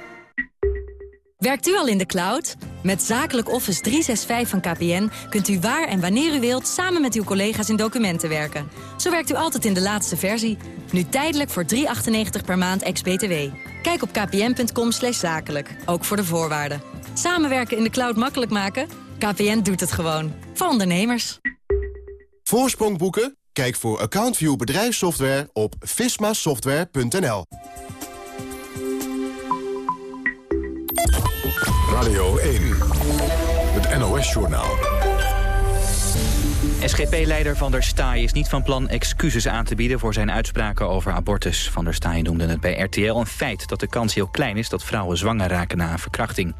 Werkt u al in de cloud? Met Zakelijk Office 365 van KPN kunt u waar en wanneer u wilt... samen met uw collega's in documenten werken. Zo werkt u altijd in de laatste versie. Nu tijdelijk voor 3,98 per maand ex-BTW. Kijk op kpn.com zakelijk, ook voor de voorwaarden. Samenwerken in de cloud makkelijk maken? KPN doet het gewoon. Voor ondernemers. Voorsprong boeken? Kijk voor AccountView bedrijfssoftware op vismasoftware.nl. Radio 1, het NOS-journaal. SGP-leider Van der Staaij is niet van plan excuses aan te bieden... voor zijn uitspraken over abortus. Van der Staaij noemde het bij RTL een feit dat de kans heel klein is... dat vrouwen zwanger raken na een verkrachting.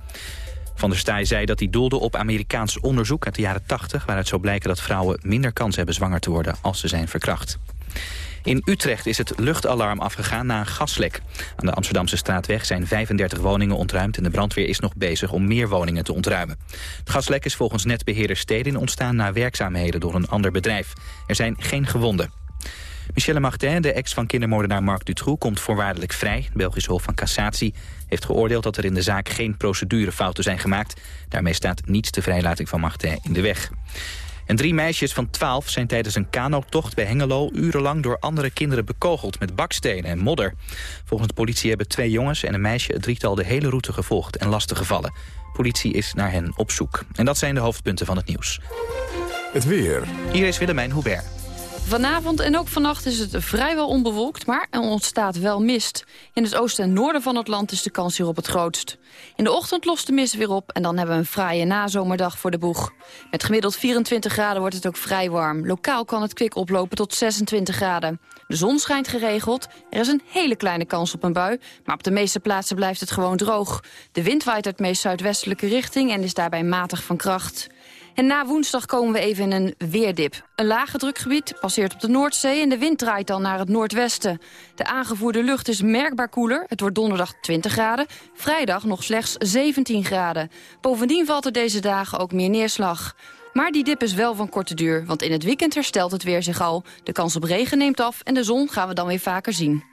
Van der Staaij zei dat hij doelde op Amerikaans onderzoek uit de jaren 80... waaruit zou blijken dat vrouwen minder kans hebben zwanger te worden als ze zijn verkracht. In Utrecht is het luchtalarm afgegaan na een gaslek. Aan de Amsterdamse straatweg zijn 35 woningen ontruimd... en de brandweer is nog bezig om meer woningen te ontruimen. Het gaslek is volgens netbeheerder Stedin ontstaan... na werkzaamheden door een ander bedrijf. Er zijn geen gewonden. Michelle Martin, de ex van kindermoordenaar Marc Dutroux, komt voorwaardelijk vrij. Het Belgische Hof van Cassatie heeft geoordeeld dat er in de zaak geen procedurefouten zijn gemaakt. Daarmee staat niets de vrijlating van Martin in de weg. En drie meisjes van 12 zijn tijdens een kanotocht bij Hengelo... urenlang door andere kinderen bekogeld met bakstenen en modder. Volgens de politie hebben twee jongens en een meisje... het drietal de hele route gevolgd en lastiggevallen. Politie is naar hen op zoek. En dat zijn de hoofdpunten van het nieuws. Het weer. Hier is Willemijn Hubert. Vanavond en ook vannacht is het vrijwel onbewolkt, maar er ontstaat wel mist. In het oosten en noorden van het land is de kans hierop het grootst. In de ochtend lost de mist weer op en dan hebben we een fraaie nazomerdag voor de boeg. Met gemiddeld 24 graden wordt het ook vrij warm. Lokaal kan het kwik oplopen tot 26 graden. De zon schijnt geregeld, er is een hele kleine kans op een bui... maar op de meeste plaatsen blijft het gewoon droog. De wind waait uit meest zuidwestelijke richting en is daarbij matig van kracht. En na woensdag komen we even in een weerdip. Een lage drukgebied passeert op de Noordzee en de wind draait dan naar het noordwesten. De aangevoerde lucht is merkbaar koeler. Het wordt donderdag 20 graden. Vrijdag nog slechts 17 graden. Bovendien valt er deze dagen ook meer neerslag. Maar die dip is wel van korte duur, want in het weekend herstelt het weer zich al. De kans op regen neemt af en de zon gaan we dan weer vaker zien.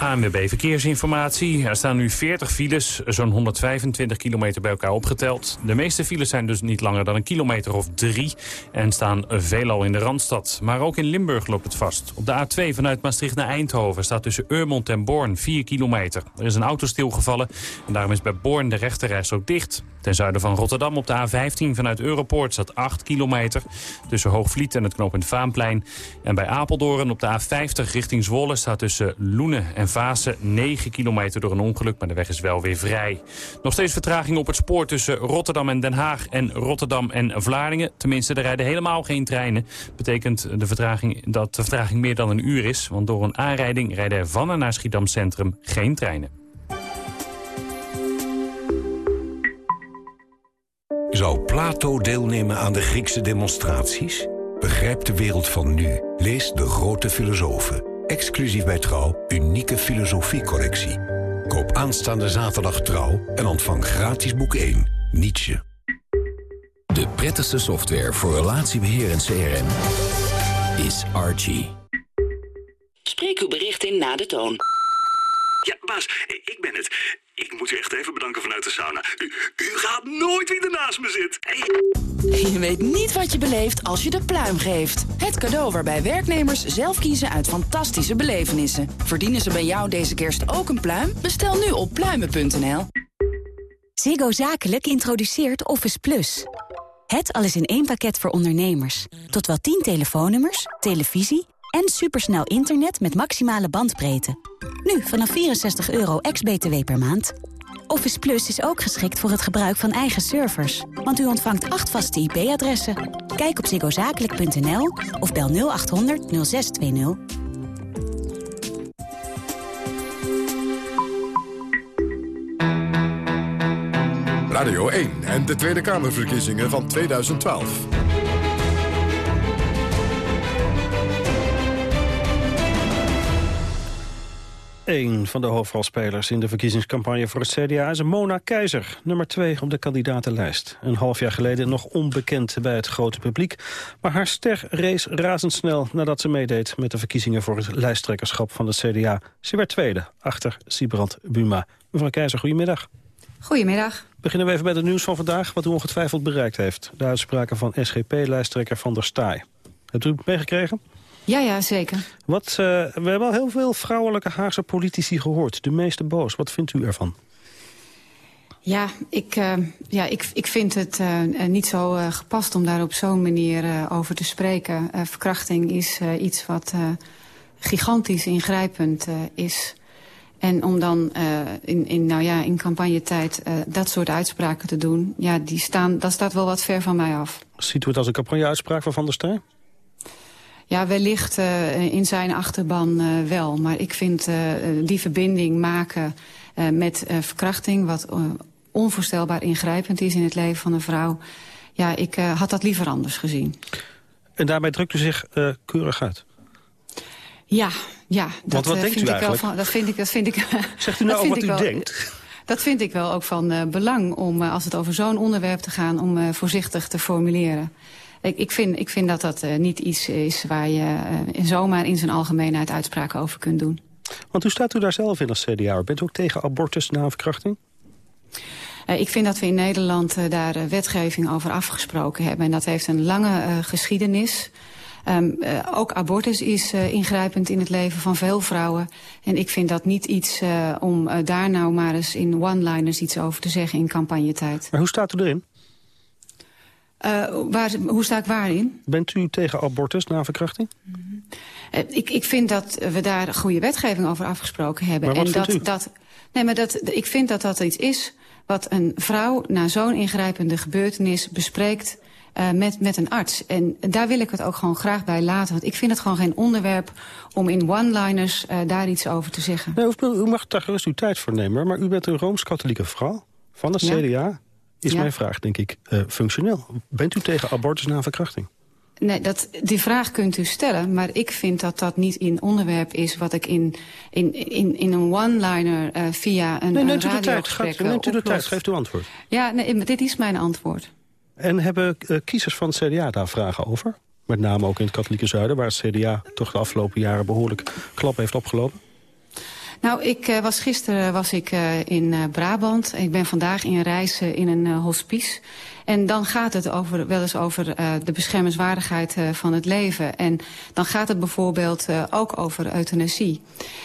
ANWB Verkeersinformatie. Er staan nu 40 files, zo'n 125 kilometer bij elkaar opgeteld. De meeste files zijn dus niet langer dan een kilometer of drie... en staan veelal in de Randstad. Maar ook in Limburg loopt het vast. Op de A2 vanuit Maastricht naar Eindhoven staat tussen Urmond en Born 4 kilometer. Er is een auto stilgevallen en daarom is bij Born de rechterreis ook dicht. Ten zuiden van Rotterdam op de A15 vanuit Europoort staat 8 kilometer... tussen Hoogvliet en het knooppunt Vaanplein. En bij Apeldoorn op de A50 richting Zwolle staat tussen Loenen en Vaassen 9 kilometer door een ongeluk, maar de weg is wel weer vrij. Nog steeds vertraging op het spoor tussen Rotterdam en Den Haag en Rotterdam en Vlaardingen. Tenminste, er rijden helemaal geen treinen. Betekent de vertraging dat de vertraging meer dan een uur is, want door een aanrijding rijden er van en naar Schiedam Centrum geen treinen. Zou Plato deelnemen aan de Griekse demonstraties? Begrijp de wereld van nu. Lees De Grote Filosofen. Exclusief bij Trouw, unieke filosofiecollectie. Koop aanstaande zaterdag Trouw en ontvang gratis boek 1, Nietzsche. De prettigste software voor relatiebeheer en CRM is Archie. Spreek uw bericht in na de toon. Ja, baas, ik ben het. Ik moet u echt even bedanken vanuit de sauna. U, u gaat nooit wie er naast me zit. Je weet niet wat je beleeft als je de pluim geeft. Het cadeau waarbij werknemers zelf kiezen uit fantastische belevenissen. Verdienen ze bij jou deze kerst ook een pluim? Bestel nu op pluimen.nl. Ziggo Zakelijk introduceert Office Plus. Het alles in één pakket voor ondernemers. Tot wel 10 telefoonnummers, televisie en supersnel internet met maximale bandbreedte. Nu vanaf 64 euro ex-BTW per maand. Office Plus is ook geschikt voor het gebruik van eigen servers. Want u ontvangt acht vaste IP-adressen. Kijk op ziggozakelijk.nl of bel 0800 0620. Radio 1 en de Tweede Kamerverkiezingen van 2012. Een van de hoofdrolspelers in de verkiezingscampagne voor het CDA is Mona Keizer, nummer 2 op de kandidatenlijst. Een half jaar geleden nog onbekend bij het grote publiek, maar haar ster race razendsnel nadat ze meedeed met de verkiezingen voor het lijsttrekkerschap van de CDA. Ze werd tweede, achter Sibrand Buma. Mevrouw Keizer, goedemiddag. Goedemiddag. Beginnen we even met het nieuws van vandaag, wat u ongetwijfeld bereikt heeft. De uitspraken van SGP-lijsttrekker Van der Staaij. Hebt u het meegekregen? Ja, ja, zeker. Wat, uh, we hebben al heel veel vrouwelijke Haagse politici gehoord. De meeste boos. Wat vindt u ervan? Ja, ik, uh, ja, ik, ik vind het uh, niet zo gepast om daar op zo'n manier over te spreken. verkrachting is iets wat gigantisch ingrijpend is. En om dan in, in, nou ja, in campagnetijd dat soort uitspraken te doen... Ja, die staan, dat staat wel wat ver van mij af. Ziet u het als een campagneuitspraak van Van der Staaij? Ja, wellicht uh, in zijn achterban uh, wel. Maar ik vind uh, die verbinding maken met verkrachting... wat onvoorstelbaar ingrijpend is in het leven van een vrouw. Ja, ik eh, had dat liever anders gezien. En daarbij drukt u zich eh, keurig uit. Ja, ja. Dat, wat eh, denkt vind u ik wel eigenlijk? van, dat vind ik, dat vind ik. Zegt u nou ook wat u wel- denkt? Dat vind ik wel ook van eh, belang om, eh, als het over zo'n onderwerp te gaan, om eh, voorzichtig te formuleren. Ik, ik, vind, ik vind dat dat eh, niet iets is waar je eh, zomaar in zijn algemeenheid uitspraken over kunt doen. Want hoe staat u daar zelf in als CDA? Bent u ook tegen abortus na verkrachting? Eh, ik vind dat we in Nederland daar wetgeving over afgesproken hebben. En dat heeft een lange geschiedenis. Eh, ook abortus is ingrijpend in het leven van veel vrouwen. En ik vind dat niet iets eh, om daar nou maar eens in one-liners iets over te zeggen in campagnetijd. Maar hoe staat u erin? Eh, waar, hoe sta ik waarin? Bent u tegen abortus na verkrachting? Eh, ik, ik vind dat we daar goede wetgeving over afgesproken hebben. Maar wat en vindt dat, u? dat, nee, maar dat, ik vind dat dat iets is wat een vrouw na zo'n ingrijpende gebeurtenis bespreekt eh, met, met een arts. En daar wil ik het ook gewoon graag bij laten. Want ik vind het gewoon geen onderwerp om in one-liners daar iets over te zeggen. Nee, u, mag daar gerust uw tijd voor nemen. Maar u bent een Rooms-Katholieke vrouw van de Ja. Is Ja. mijn vraag, denk ik, eh, functioneel. Bent u tegen abortus na verkrachting? Nee, dat, die vraag kunt u stellen, maar ik vind dat dat niet een onderwerp is... wat ik in, in, in, in een one-liner eh, via een, Nee, neemt u de tijd. neemt u de tijd, geeft uw antwoord. Ja, nee, dit is mijn antwoord. En hebben eh, kiezers van het CDA daar vragen over? Met name ook in het katholieke zuiden... waar het CDA toch de afgelopen jaren behoorlijk klap heeft opgelopen. Nou, ik eh, was gisteren was ik eh, in eh, Brabant. Ik ben vandaag in reis eh, in een eh, hospice. En dan gaat het over, wel eens over eh, de beschermenswaardigheid eh, van het leven. En dan gaat het bijvoorbeeld eh, ook over euthanasie.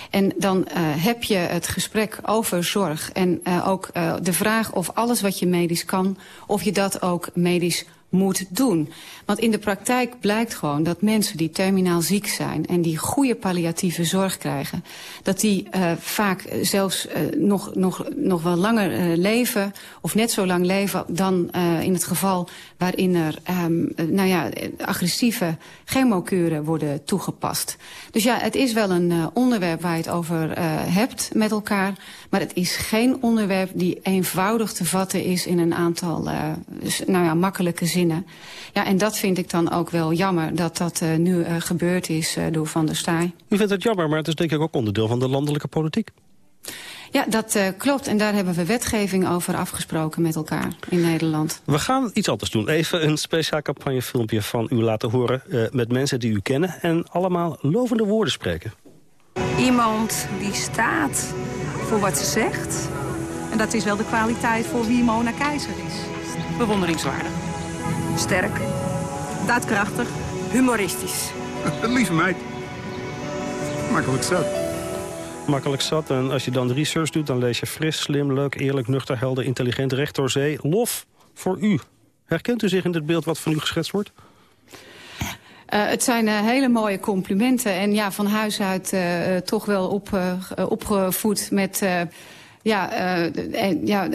En dan eh, heb je het gesprek over zorg. En eh, ook eh, de vraag of alles wat je medisch kan... of je dat ook medisch moet doen. Want in de praktijk blijkt gewoon dat mensen die terminaal ziek zijn... en die goede palliatieve zorg krijgen... dat die eh, vaak zelfs eh, nog, nog, nog wel langer eh, leven... of net zo lang leven dan eh, in het geval waarin er ehm, eh, nou ja, eh, agressieve chemokuren worden toegepast. Dus ja, het is wel een eh, onderwerp waar je het over eh, hebt met elkaar... maar het is geen onderwerp die eenvoudig te vatten is in een aantal eh, nou ja, makkelijke zinnen. Ja, en dat vind ik dan ook wel jammer dat dat nu gebeurd is door Van der Staaij. U vindt het jammer, maar het is denk ik ook onderdeel van de landelijke politiek. Ja, dat eh, klopt. En daar hebben we wetgeving over afgesproken met elkaar in Nederland. We gaan iets anders doen. Even een speciaal campagnefilmpje van u laten horen... eh, met mensen die u kennen en allemaal lovende woorden spreken. Iemand die staat voor wat ze zegt. En dat is wel de kwaliteit voor wie Mona Keizer is. Bewonderingswaardig. Sterk. Daadkrachtig. Humoristisch. Lieve meid. Makkelijk zat. Makkelijk zat. En als je dan research doet, dan lees je fris, slim, leuk, eerlijk, nuchter, helder, intelligent, recht door zee. Lof voor u. Herkent u zich in dit beeld wat van u geschetst wordt? Eh, het zijn eh, hele mooie complimenten. En ja, van huis uit eh, toch wel op, opgevoed met... ja, eh, en- ja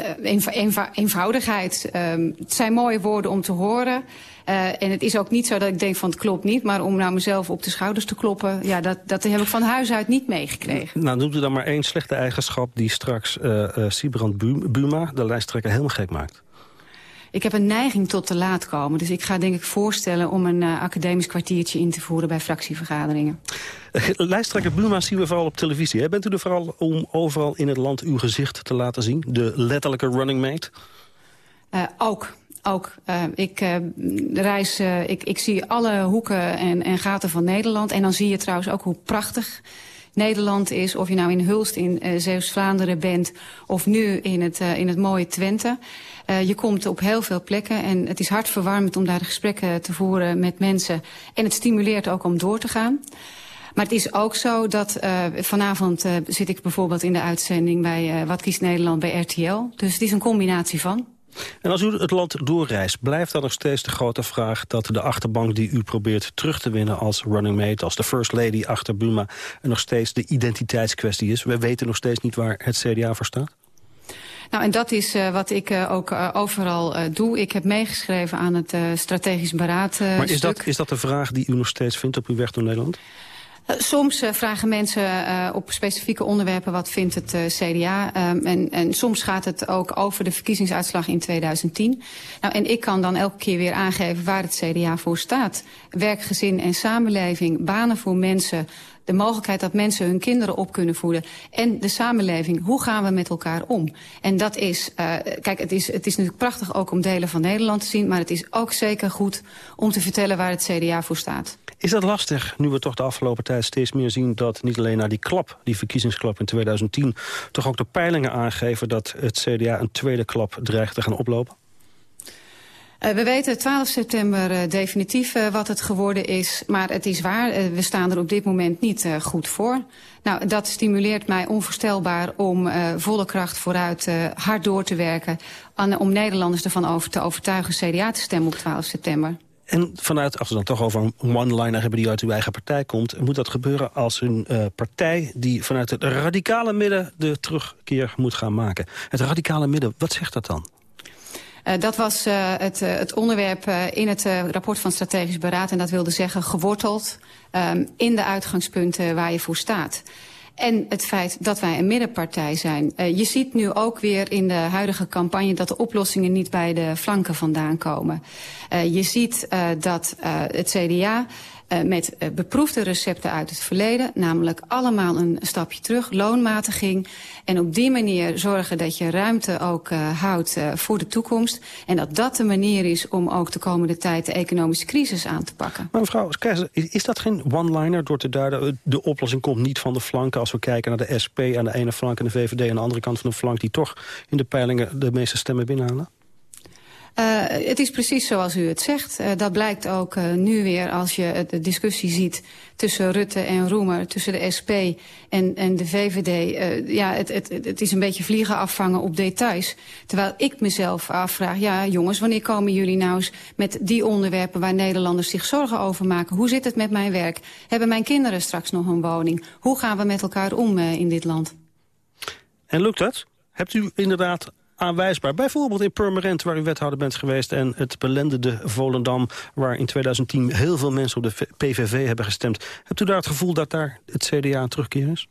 eenvoudigheid. Ehm, het zijn mooie woorden om te horen. Eh, en het is ook niet zo dat ik denk van het klopt niet. Maar om nou mezelf op de schouders te kloppen... Ja, dat, dat heb ik van huis uit niet meegekregen. Nou, noemt u dan maar één slechte eigenschap... die straks eh Sibrand Bu- Buma, de lijsttrekker, helemaal gek maakt. Ik heb een neiging tot te laat komen. Dus ik ga denk ik voorstellen om een eh, academisch kwartiertje in te voeren bij fractievergaderingen. Eh, Lijsttrekker Buma zien we vooral op televisie. Hè? Bent u er vooral om overal in het land uw gezicht te laten zien? De letterlijke running mate? Eh, ook. Ook. Ik uh, reis, uh, ik, ik zie alle hoeken en, en gaten van Nederland. En dan zie je trouwens ook hoe prachtig Nederland is. Of je nou in Hulst in uh, Zeeuws-Vlaanderen bent of nu in het, uh, in het mooie Twente. Uh, je komt op heel veel plekken en het is hartverwarmend om daar gesprekken te voeren met mensen. En het stimuleert ook om door te gaan. Maar het is ook zo dat vanavond zit ik bijvoorbeeld in de uitzending bij uh, Wat kiest Nederland bij RTL. Dus het is een combinatie van. En als u het land doorreist, blijft dan nog steeds de grote vraag... dat de achterbank die u probeert terug te winnen als running mate... als de first lady achter Buma, nog steeds de identiteitskwestie is. We weten nog steeds niet waar het CDA voor staat. Nou, en dat is uh, wat ik uh, ook uh, overal doe. Ik heb meegeschreven aan het strategisch beraad Maar is dat, is dat de vraag die u nog steeds vindt op uw weg door Nederland? Soms uh, vragen mensen uh, op specifieke onderwerpen wat vindt het CDA. Um, en, en soms gaat het ook over de verkiezingsuitslag in 2010. Nou, en ik kan dan elke keer weer aangeven waar het CDA voor staat. Werk, gezin en samenleving, banen voor mensen de mogelijkheid dat mensen hun kinderen op kunnen voeden... en de samenleving, hoe gaan we met elkaar om? En dat is, uh, kijk, het is, het is natuurlijk prachtig ook om delen van Nederland te zien... maar het is ook zeker goed om te vertellen waar het CDA voor staat. Is dat lastig, nu we toch de afgelopen tijd steeds meer zien... dat niet alleen naar die klap, die verkiezingsklap in 2010... toch ook de peilingen aangeven dat het CDA een tweede klap dreigt te gaan oplopen? Uh, we weten 12 september uh, definitief uh, wat het geworden is. Maar het is waar, we staan er op dit moment niet goed voor. Nou, dat stimuleert mij onvoorstelbaar om volle kracht vooruit hard door te werken... Aan, om Nederlanders ervan over te overtuigen CDA te stemmen op 12 september. En vanuit, als we dan toch over een one-liner hebben die uit uw eigen partij komt... moet dat gebeuren als een partij die vanuit het radicale midden de terugkeer moet gaan maken. Het radicale midden, wat zegt dat dan? Uh, dat was uh, het, uh, het onderwerp in het rapport van strategisch beraad. En dat wilde zeggen geworteld um, in de uitgangspunten waar je voor staat. En het feit dat wij een middenpartij zijn. Uh, je ziet nu ook weer in de huidige campagne dat de oplossingen niet bij de flanken vandaan komen. Uh, je ziet uh, dat het CDA uh, met uh, beproefde recepten uit het verleden. Namelijk allemaal een stapje terug, loonmatiging. En op die manier zorgen dat je ruimte ook uh, houdt voor de toekomst. En dat dat de manier is om ook de komende tijd de economische crisis aan te pakken. Maar mevrouw Keizer, is dat geen one-liner door te duiden? De oplossing komt niet van de flanken als we kijken naar de SP aan de ene flank... en de VVD aan de andere kant van de flank... die toch in de peilingen de meeste stemmen binnenhalen? Uh, het is precies zoals u het zegt. Uh, dat blijkt ook uh, nu weer als je de discussie ziet tussen Rutte en Roemer, tussen de SP en, en de VVD. ja, het, het, het is een beetje vliegen afvangen op details. Terwijl ik mezelf afvraag, ja jongens, wanneer komen jullie nou eens met die onderwerpen waar Nederlanders zich zorgen over maken? Hoe zit het met mijn werk? Hebben mijn kinderen straks nog een woning? Hoe gaan we met elkaar om in dit land? En lukt dat? Hebt u inderdaad aanwijsbaar. Bijvoorbeeld in Purmerend, waar u wethouder bent geweest... en het belendende Volendam, waar in 2010 heel veel mensen op de PVV hebben gestemd. Hebt u daar het gevoel dat daar het CDA een terugkeer is?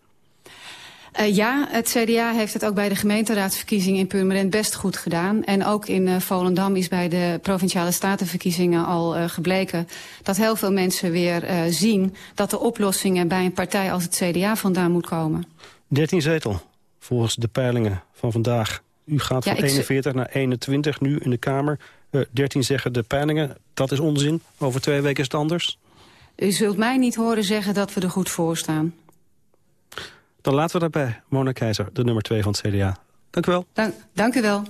Uh, ja, het CDA heeft het ook bij de gemeenteraadsverkiezingen in Purmerend best goed gedaan. En ook in uh, Volendam is bij de Provinciale Statenverkiezingen al uh, gebleken... dat heel veel mensen weer zien dat de oplossingen bij een partij als het CDA vandaan moet komen. 13 zetel, volgens de peilingen van vandaag. U gaat ja, van 41 naar 21 nu in de Kamer. Uh, 13 zeggen de peilingen, dat is onzin. Over twee weken is het anders. U zult mij niet horen zeggen dat we er goed voor staan. Dan laten we daarbij. Mona Keizer, de nummer 2 van het CDA. Dank u wel. Dank, dank u wel.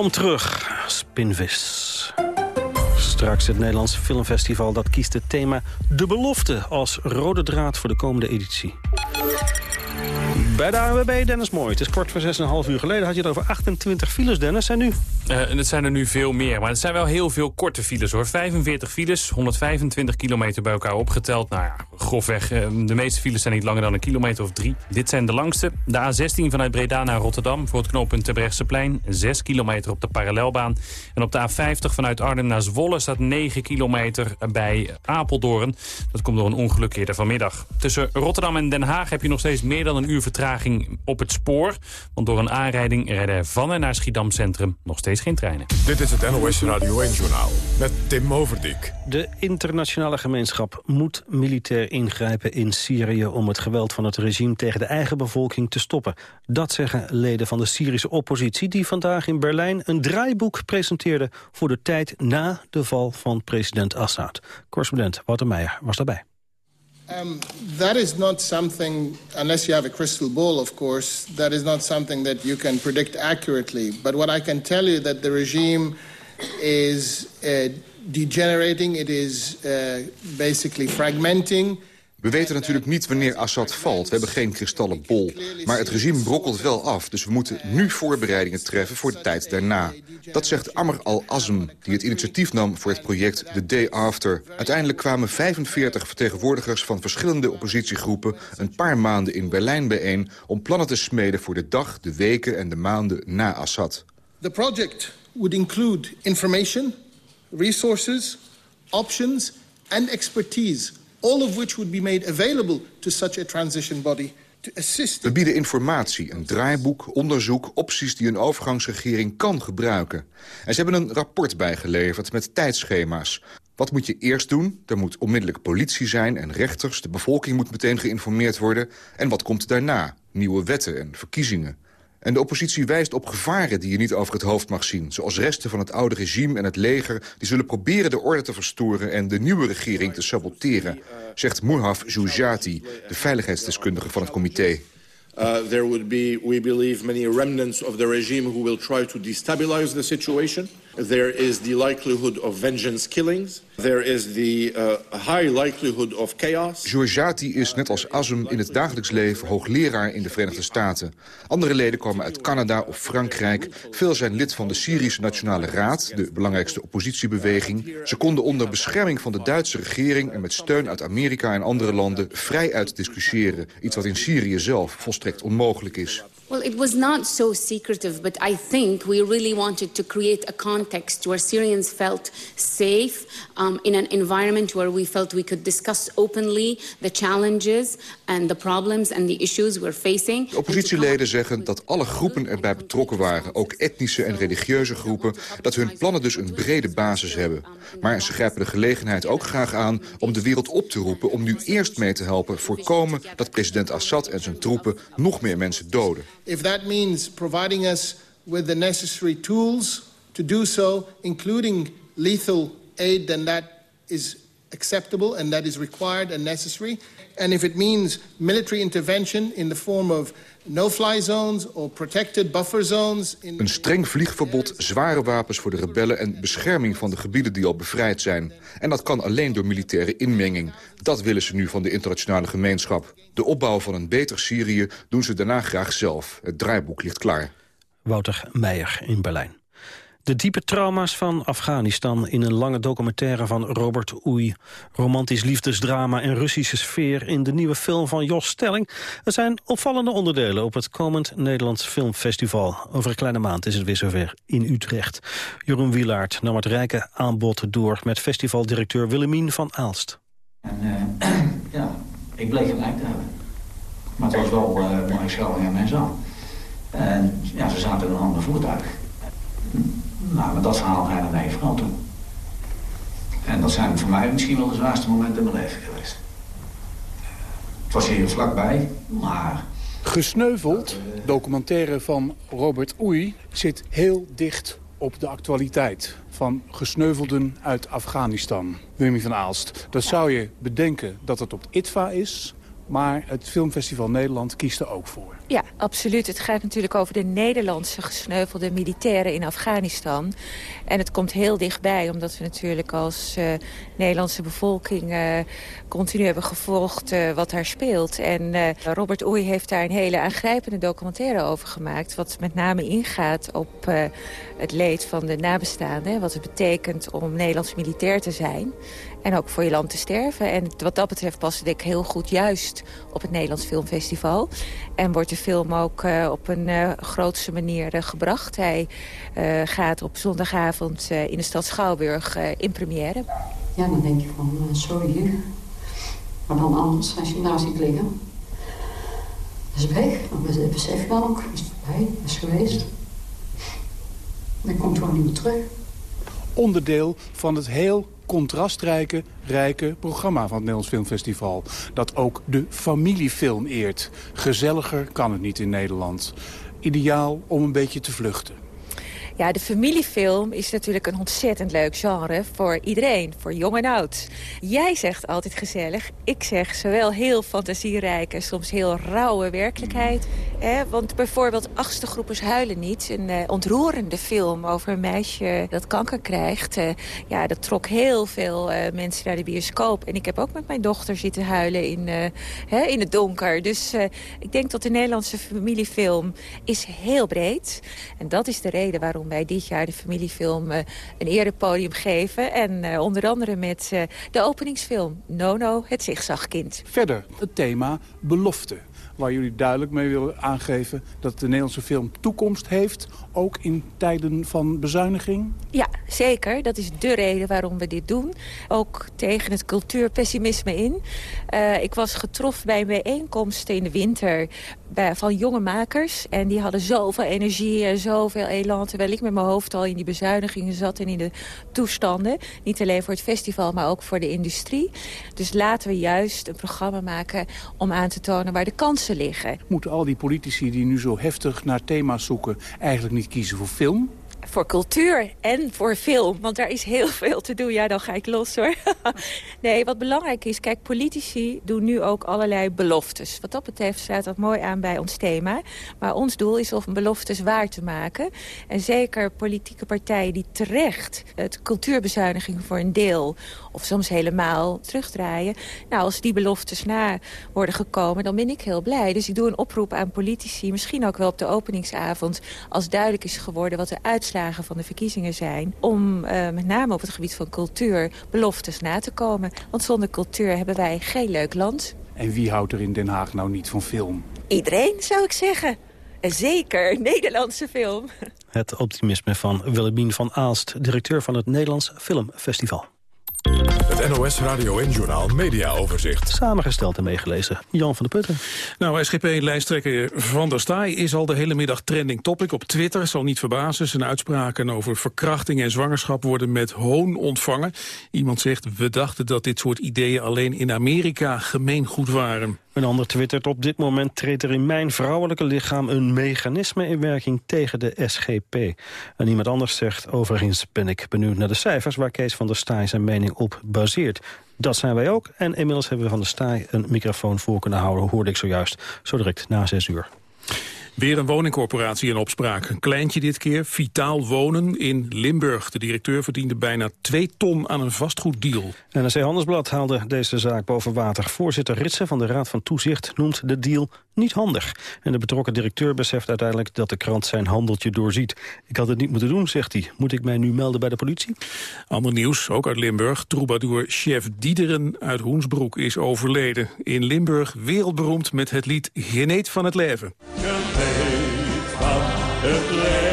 Kom terug, Spinvis. Straks het Nederlands Filmfestival dat kiest het thema De Belofte... als rode draad voor de komende editie. Bij de ANWB, Dennis Mooi. Het is kwart voor zes en een half uur geleden. Had je het over 28 files, Dennis. En nu? Uh, en het zijn er nu veel meer, maar het zijn wel heel veel korte files hoor. 45 files, 125 kilometer bij elkaar opgeteld. Nou ja, grofweg, uh, de meeste files zijn niet langer dan een kilometer of drie. Dit zijn de langste. De A16 vanuit Breda naar Rotterdam voor het knooppunt Terbrechtseplein. 6 kilometer op de parallelbaan. En op de A50 vanuit Arnhem naar Zwolle staat 9 kilometer bij Apeldoorn. Dat komt door een ongeluk eerder vanmiddag. Tussen Rotterdam en Den Haag heb je nog steeds meer dan een uur vertraging op het spoor. Want door een aanrijding rijden van en naar Schiedam Centrum nog steeds geen treinen. Dit is het NOS Radio 1-journaal met Tim Overdijk. De internationale gemeenschap moet militair ingrijpen in Syrië... om het geweld van het regime tegen de eigen bevolking te stoppen. Dat zeggen leden van de Syrische oppositie... die vandaag in Berlijn een draaiboek presenteerden... voor de tijd na de val van president Assad. Correspondent Wouter Meijer was daarbij. Um, that is not something, unless you have a crystal ball, of course, that is not something that you can predict accurately. But what I can tell you that the regime is uh, degenerating, it is uh, basically fragmenting. We weten natuurlijk niet wanneer Assad valt. We hebben geen kristallen bol. Maar het regime brokkelt wel af. Dus we moeten nu voorbereidingen treffen voor de tijd daarna. Dat zegt Amr al-Azm, die het initiatief nam voor het project The Day After. Uiteindelijk kwamen 45 vertegenwoordigers van verschillende oppositiegroepen... een paar maanden in Berlijn bijeen om plannen te smeden... voor de dag, de weken en de maanden na Assad. The project would include information, resources, options and expertise all of which would be made available to such a transition body to assist. We bieden informatie, een draaiboek, onderzoek, opties die een overgangsregering kan gebruiken. En ze hebben een rapport bijgeleverd met tijdschema's. Wat moet je eerst doen? Er moet onmiddellijk politie zijn en rechters. De bevolking moet meteen geïnformeerd worden. En wat komt daarna? Nieuwe wetten en verkiezingen. En de oppositie wijst op gevaren die je niet over het hoofd mag zien. Zoals resten van het oude regime en het leger... die zullen proberen de orde te verstoren en de nieuwe regering te saboteren. Zegt Murhaf Zoujati, de veiligheidsdeskundige van het comité. Uh, remnants regime. There is the likelihood of vengeance killings. There is the uh, high likelihood of chaos. Georgiati is net als Azem in het dagelijks leven hoogleraar in de Verenigde Staten. Andere leden komen uit Canada of Frankrijk. Veel zijn lid van de Syrische Nationale Raad, de belangrijkste oppositiebeweging. Ze konden onder bescherming van de Duitse regering en met steun uit Amerika en andere landen vrij uit discussiëren. Iets wat in Syrië zelf volstrekt onmogelijk is. Well, it was not so secretive, but I think we really wanted to create a context where Syrians felt safe um, in an environment where we felt we could discuss openly the challenges and the problems and the issues we're facing. De oppositieleden zeggen dat alle groepen erbij betrokken waren, ook etnische en religieuze groepen, dat hun plannen dus een brede basis hebben. Maar ze grijpen de gelegenheid ook graag aan om de wereld op te roepen om nu eerst mee te helpen voorkomen dat president Assad en zijn troepen nog meer mensen doden. If that means providing us with the necessary tools to do so, including lethal aid, then that is acceptable and that is required and necessary. And if it means military intervention in the form of no-fly zones or protected buffer zones... In... Een streng vliegverbod, zware wapens voor de rebellen... en bescherming van de gebieden die al bevrijd zijn. En dat kan alleen door militaire inmenging. Dat willen ze nu van de internationale gemeenschap. De opbouw van een beter Syrië doen ze daarna graag zelf. Het draaiboek ligt klaar. Wouter Meijer in Berlijn. De diepe trauma's van Afghanistan in een lange documentaire van Robert Oei. Romantisch liefdesdrama en Russische sfeer in de nieuwe film van Jos Stelling. Er zijn opvallende onderdelen op het komend Nederlands Filmfestival. Over een kleine maand is het weer zover in Utrecht. Jeroen Wielaert nam het rijke aanbod door met festivaldirecteur Willemien van Aalst. En uh, ja, ik bleek gelijk te hebben. Maar het was wel uh, Mark Schelling en mijn zoon. En ja, ze zaten in een ander voertuig. Nou, maar dat verhaal ga je naar mijn vrouw toe. En dat zijn voor mij misschien wel de zwaarste momenten in mijn leven geweest. Het was hier vlakbij, maar... Gesneuveld, documentaire van Robert Oei, zit heel dicht op de actualiteit van gesneuvelden uit Afghanistan. Wim van Aalst, dat zou je bedenken dat het op ITVA is, Maar het Filmfestival Nederland kiest er ook voor. Ja, absoluut. Het gaat natuurlijk over de Nederlandse gesneuvelde militairen in Afghanistan. En het komt heel dichtbij, omdat we natuurlijk als uh, Nederlandse bevolking... Uh, continu hebben gevolgd uh, wat daar speelt. En Robert Oei heeft daar een hele aangrijpende documentaire over gemaakt... wat met name ingaat op het leed van de nabestaanden. Wat het betekent om Nederlands militair te zijn. En ook voor je land te sterven. En wat dat betreft past ik heel goed juist op het Nederlands Filmfestival. En wordt film ook uh, op een uh, grootste manier uh, gebracht. Hij gaat op zondagavond in de stad Schouwburg in première. Ja, dan denk je van, sorry, maar dan anders als je hem daar ziet liggen. Dat is weg, dat besef je dan ook. Dat is voorbij, dat is geweest. Dan komt gewoon niet meer terug. Onderdeel van het heel contrastrijke, rijke programma van het Nederlands Filmfestival. Dat ook de familiefilm eert. Gezelliger kan het niet in Nederland. Ideaal om een beetje te vluchten. Ja, de familiefilm is natuurlijk een ontzettend leuk genre voor iedereen, voor jong en oud. Jij zegt altijd gezellig, ik zeg zowel heel fantasierijk en soms heel rauwe werkelijkheid. Want bijvoorbeeld Achtste Groepers Huilen Niet, een uh, ontroerende film over een meisje dat kanker krijgt. Uh, ja, dat trok heel veel uh, mensen naar de bioscoop. En ik heb ook met mijn dochter zitten huilen in, in het donker. Dus ik denk dat de Nederlandse familiefilm is heel breed. En dat is de reden waarom wij dit jaar de familiefilm een erepodium geven. En onder andere met de openingsfilm Nono, het zigzagkind. Verder het thema belofte waar jullie duidelijk mee willen aangeven... dat de Nederlandse film toekomst heeft, ook in tijden van bezuiniging? Ja, zeker. Dat is de reden waarom we dit doen. Ook tegen het cultuurpessimisme in. Uh, ik was getroffen bij een bijeenkomst in de winter van jonge makers. En die hadden zoveel energie en zoveel elan... terwijl ik met mijn hoofd al in die bezuinigingen zat en in de toestanden. Niet alleen voor het festival, maar ook voor de industrie. Dus laten we juist een programma maken om aan te tonen waar de kansen liggen. Moeten al die politici die nu zo heftig naar thema's zoeken... eigenlijk niet kiezen voor film? Voor cultuur en voor film. Want daar is heel veel te doen. Ja, dan ga ik los hoor. nee, wat belangrijk is, kijk, politici doen nu ook allerlei beloftes. Wat dat betreft sluit dat mooi aan bij ons thema. Maar ons doel is om beloftes waar te maken. En zeker politieke partijen die terecht het cultuurbezuiniging voor een deel... of soms helemaal terugdraaien. Nou, als die beloftes na worden gekomen, dan ben ik heel blij. Dus ik doe een oproep aan politici, misschien ook wel op de openingsavond... als duidelijk is geworden wat de uitslag van de verkiezingen zijn... om uh, met name op het gebied van cultuur beloftes na te komen. Want zonder cultuur hebben wij geen leuk land. En wie houdt er in Den Haag nou niet van film? Iedereen, zou ik zeggen. Zeker, Nederlandse film. Het optimisme van Willemien van Aalst, directeur van het Nederlands Filmfestival. Het NOS Radio en Journal Media Overzicht. Samengesteld en meegelezen. Jan van der Putten. Nou, SGP-lijsttrekker Van der Staaij is al de hele middag trending topic op Twitter. Zal niet verbazen. Zijn uitspraken over verkrachting en zwangerschap worden met hoon ontvangen. Iemand zegt, we dachten dat dit soort ideeën alleen in Amerika gemeengoed waren. Een ander twittert op dit moment treedt er in mijn vrouwelijke lichaam een mechanisme in werking tegen de SGP. En iemand anders zegt, overigens ben ik benieuwd naar de cijfers waar Kees van der Staaij zijn mening op baseert. Dat zijn wij ook en inmiddels hebben we van der Staaij een microfoon voor kunnen houden, hoorde ik zojuist, zo direct na zes uur. Weer een woningcorporatie in opspraak. Een kleintje dit keer, Vitaal Wonen in Limburg. De directeur verdiende bijna 2 ton aan een vastgoeddeal. NRC Handelsblad haalde deze zaak boven water. Voorzitter Ritsen van de Raad van Toezicht noemt de deal niet handig. En de betrokken directeur beseft uiteindelijk dat de krant zijn handeltje doorziet. Ik had het niet moeten doen, zegt hij. Moet ik mij nu melden bij de politie? Ander nieuws, ook uit Limburg. Troubadour-chef Diederen uit Hoensbroek is overleden. In Limburg wereldberoemd met het lied Geneet van het Leven. Van het leven,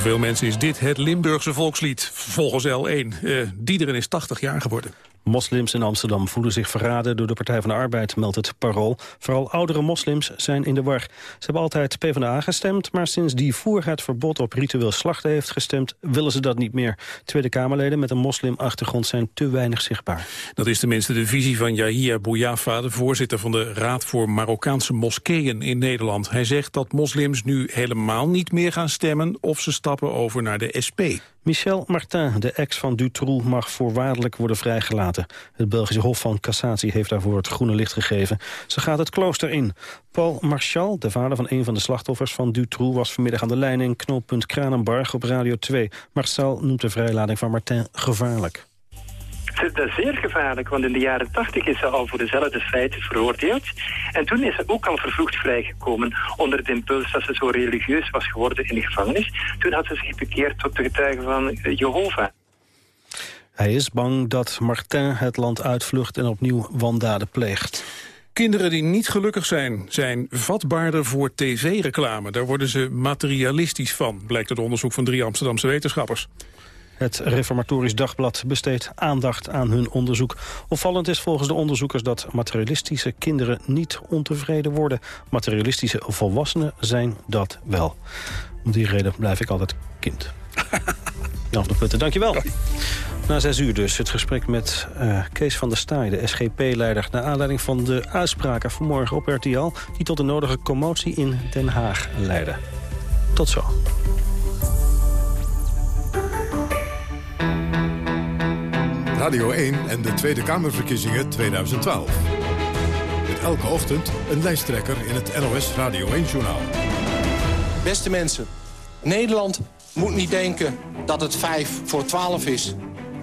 Voor veel mensen is dit het Limburgse volkslied, volgens L1. Uh, Diederen is 80 jaar geworden. Moslims in Amsterdam voelen zich verraden door de Partij van de Arbeid, meldt het Parool. Vooral oudere moslims zijn in de war. Ze hebben altijd PvdA gestemd, maar sinds die voor het verbod op ritueel slachten heeft gestemd, willen ze dat niet meer. Tweede Kamerleden met een moslimachtergrond zijn te weinig zichtbaar. Dat is tenminste de visie van Yahia Bouyafa, de voorzitter van de Raad voor Marokkaanse Moskeeën in Nederland. Hij zegt dat moslims nu helemaal niet meer gaan stemmen of ze stappen over naar de SP. Michel Martin, de ex van Dutroux, mag voorwaardelijk worden vrijgelaten. Het Belgische Hof van Cassatie heeft daarvoor het groene licht gegeven. Ze gaat het klooster in. Paul Marchal, de vader van een van de slachtoffers van Dutroux... was vanmiddag aan de lijn in knooppunt Kranenbarg op Radio 2. Marcel noemt de vrijlating van Martin gevaarlijk. Dat is zeer gevaarlijk, want in de jaren 80 is ze al voor dezelfde feiten veroordeeld. En toen is ze ook al vervroegd vrijgekomen onder het impuls dat ze zo religieus was geworden in de gevangenis. Toen had ze zich bekeerd tot de getuige van Jehovah. Hij is bang dat Martin het land uitvlucht en opnieuw wandaden pleegt. Kinderen die niet gelukkig zijn, zijn vatbaarder voor tv-reclame. Daar worden ze materialistisch van, blijkt uit onderzoek van drie Amsterdamse wetenschappers. Het Reformatorisch Dagblad besteedt aandacht aan hun onderzoek. Opvallend is volgens de onderzoekers dat materialistische kinderen niet ontevreden worden. Materialistische volwassenen zijn dat wel. Om die reden blijf ik altijd kind. Jan van de Putten, dankjewel. Na zes uur dus het gesprek met uh, Kees van der Staaij, de SGP-leider... naar aanleiding van de uitspraken vanmorgen op RTL... die tot de nodige commotie in Den Haag leiden. Tot zo. Radio 1 en de Tweede Kamerverkiezingen 2012. Met elke ochtend een lijsttrekker in het NOS Radio 1-journaal. Beste mensen, Nederland moet niet denken dat het 5 voor 12 is.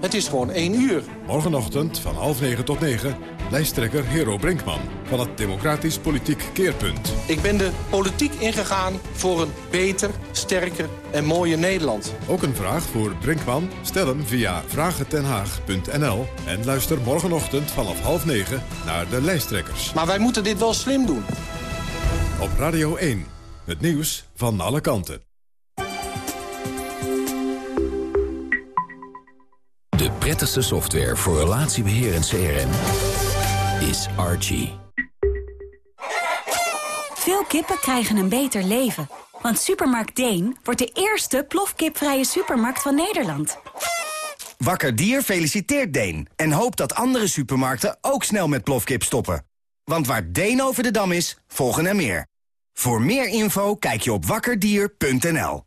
Het is gewoon 1 uur. Morgenochtend van half 9 tot 9 lijsttrekker Hero Brinkman van het Democratisch Politiek Keerpunt. Ik ben de politiek ingegaan voor een beter, sterker en mooier Nederland. Ook een vraag voor Brinkman? Stel hem via vragentenhaag.nl en luister morgenochtend vanaf half 9 naar de lijsttrekkers. Maar wij moeten dit wel slim doen. Op Radio 1, het nieuws van alle kanten. Prettigste software voor relatiebeheer en CRM is Archie. Veel kippen krijgen een beter leven. Want Supermarkt Deen wordt de eerste plofkipvrije supermarkt van Nederland. Wakker Dier feliciteert Deen en hoopt dat andere supermarkten ook snel met plofkip stoppen. Want waar Deen over de dam is, volgen er meer. Voor meer info kijk je op wakkerdier.nl.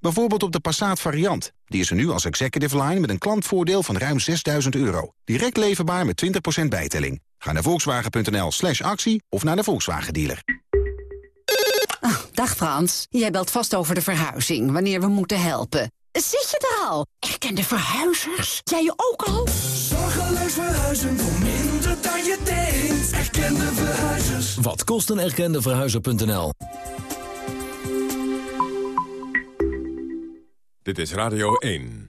Bijvoorbeeld op de Passat variant. Die is er nu als executive line met een klantvoordeel van ruim 6000 euro. Direct leverbaar met 20% bijtelling. Ga naar volkswagen.nl slash actie of naar de Volkswagen dealer. Oh, dag Frans, jij belt vast over de verhuizing, wanneer we moeten helpen. Zit je er al? Erkende verhuizers? Jij je ook al? Zorgeloos verhuizen voor minder dan je denkt. Erkende verhuizers. Wat kost een erkende verhuizer.nl? Dit is Radio 1.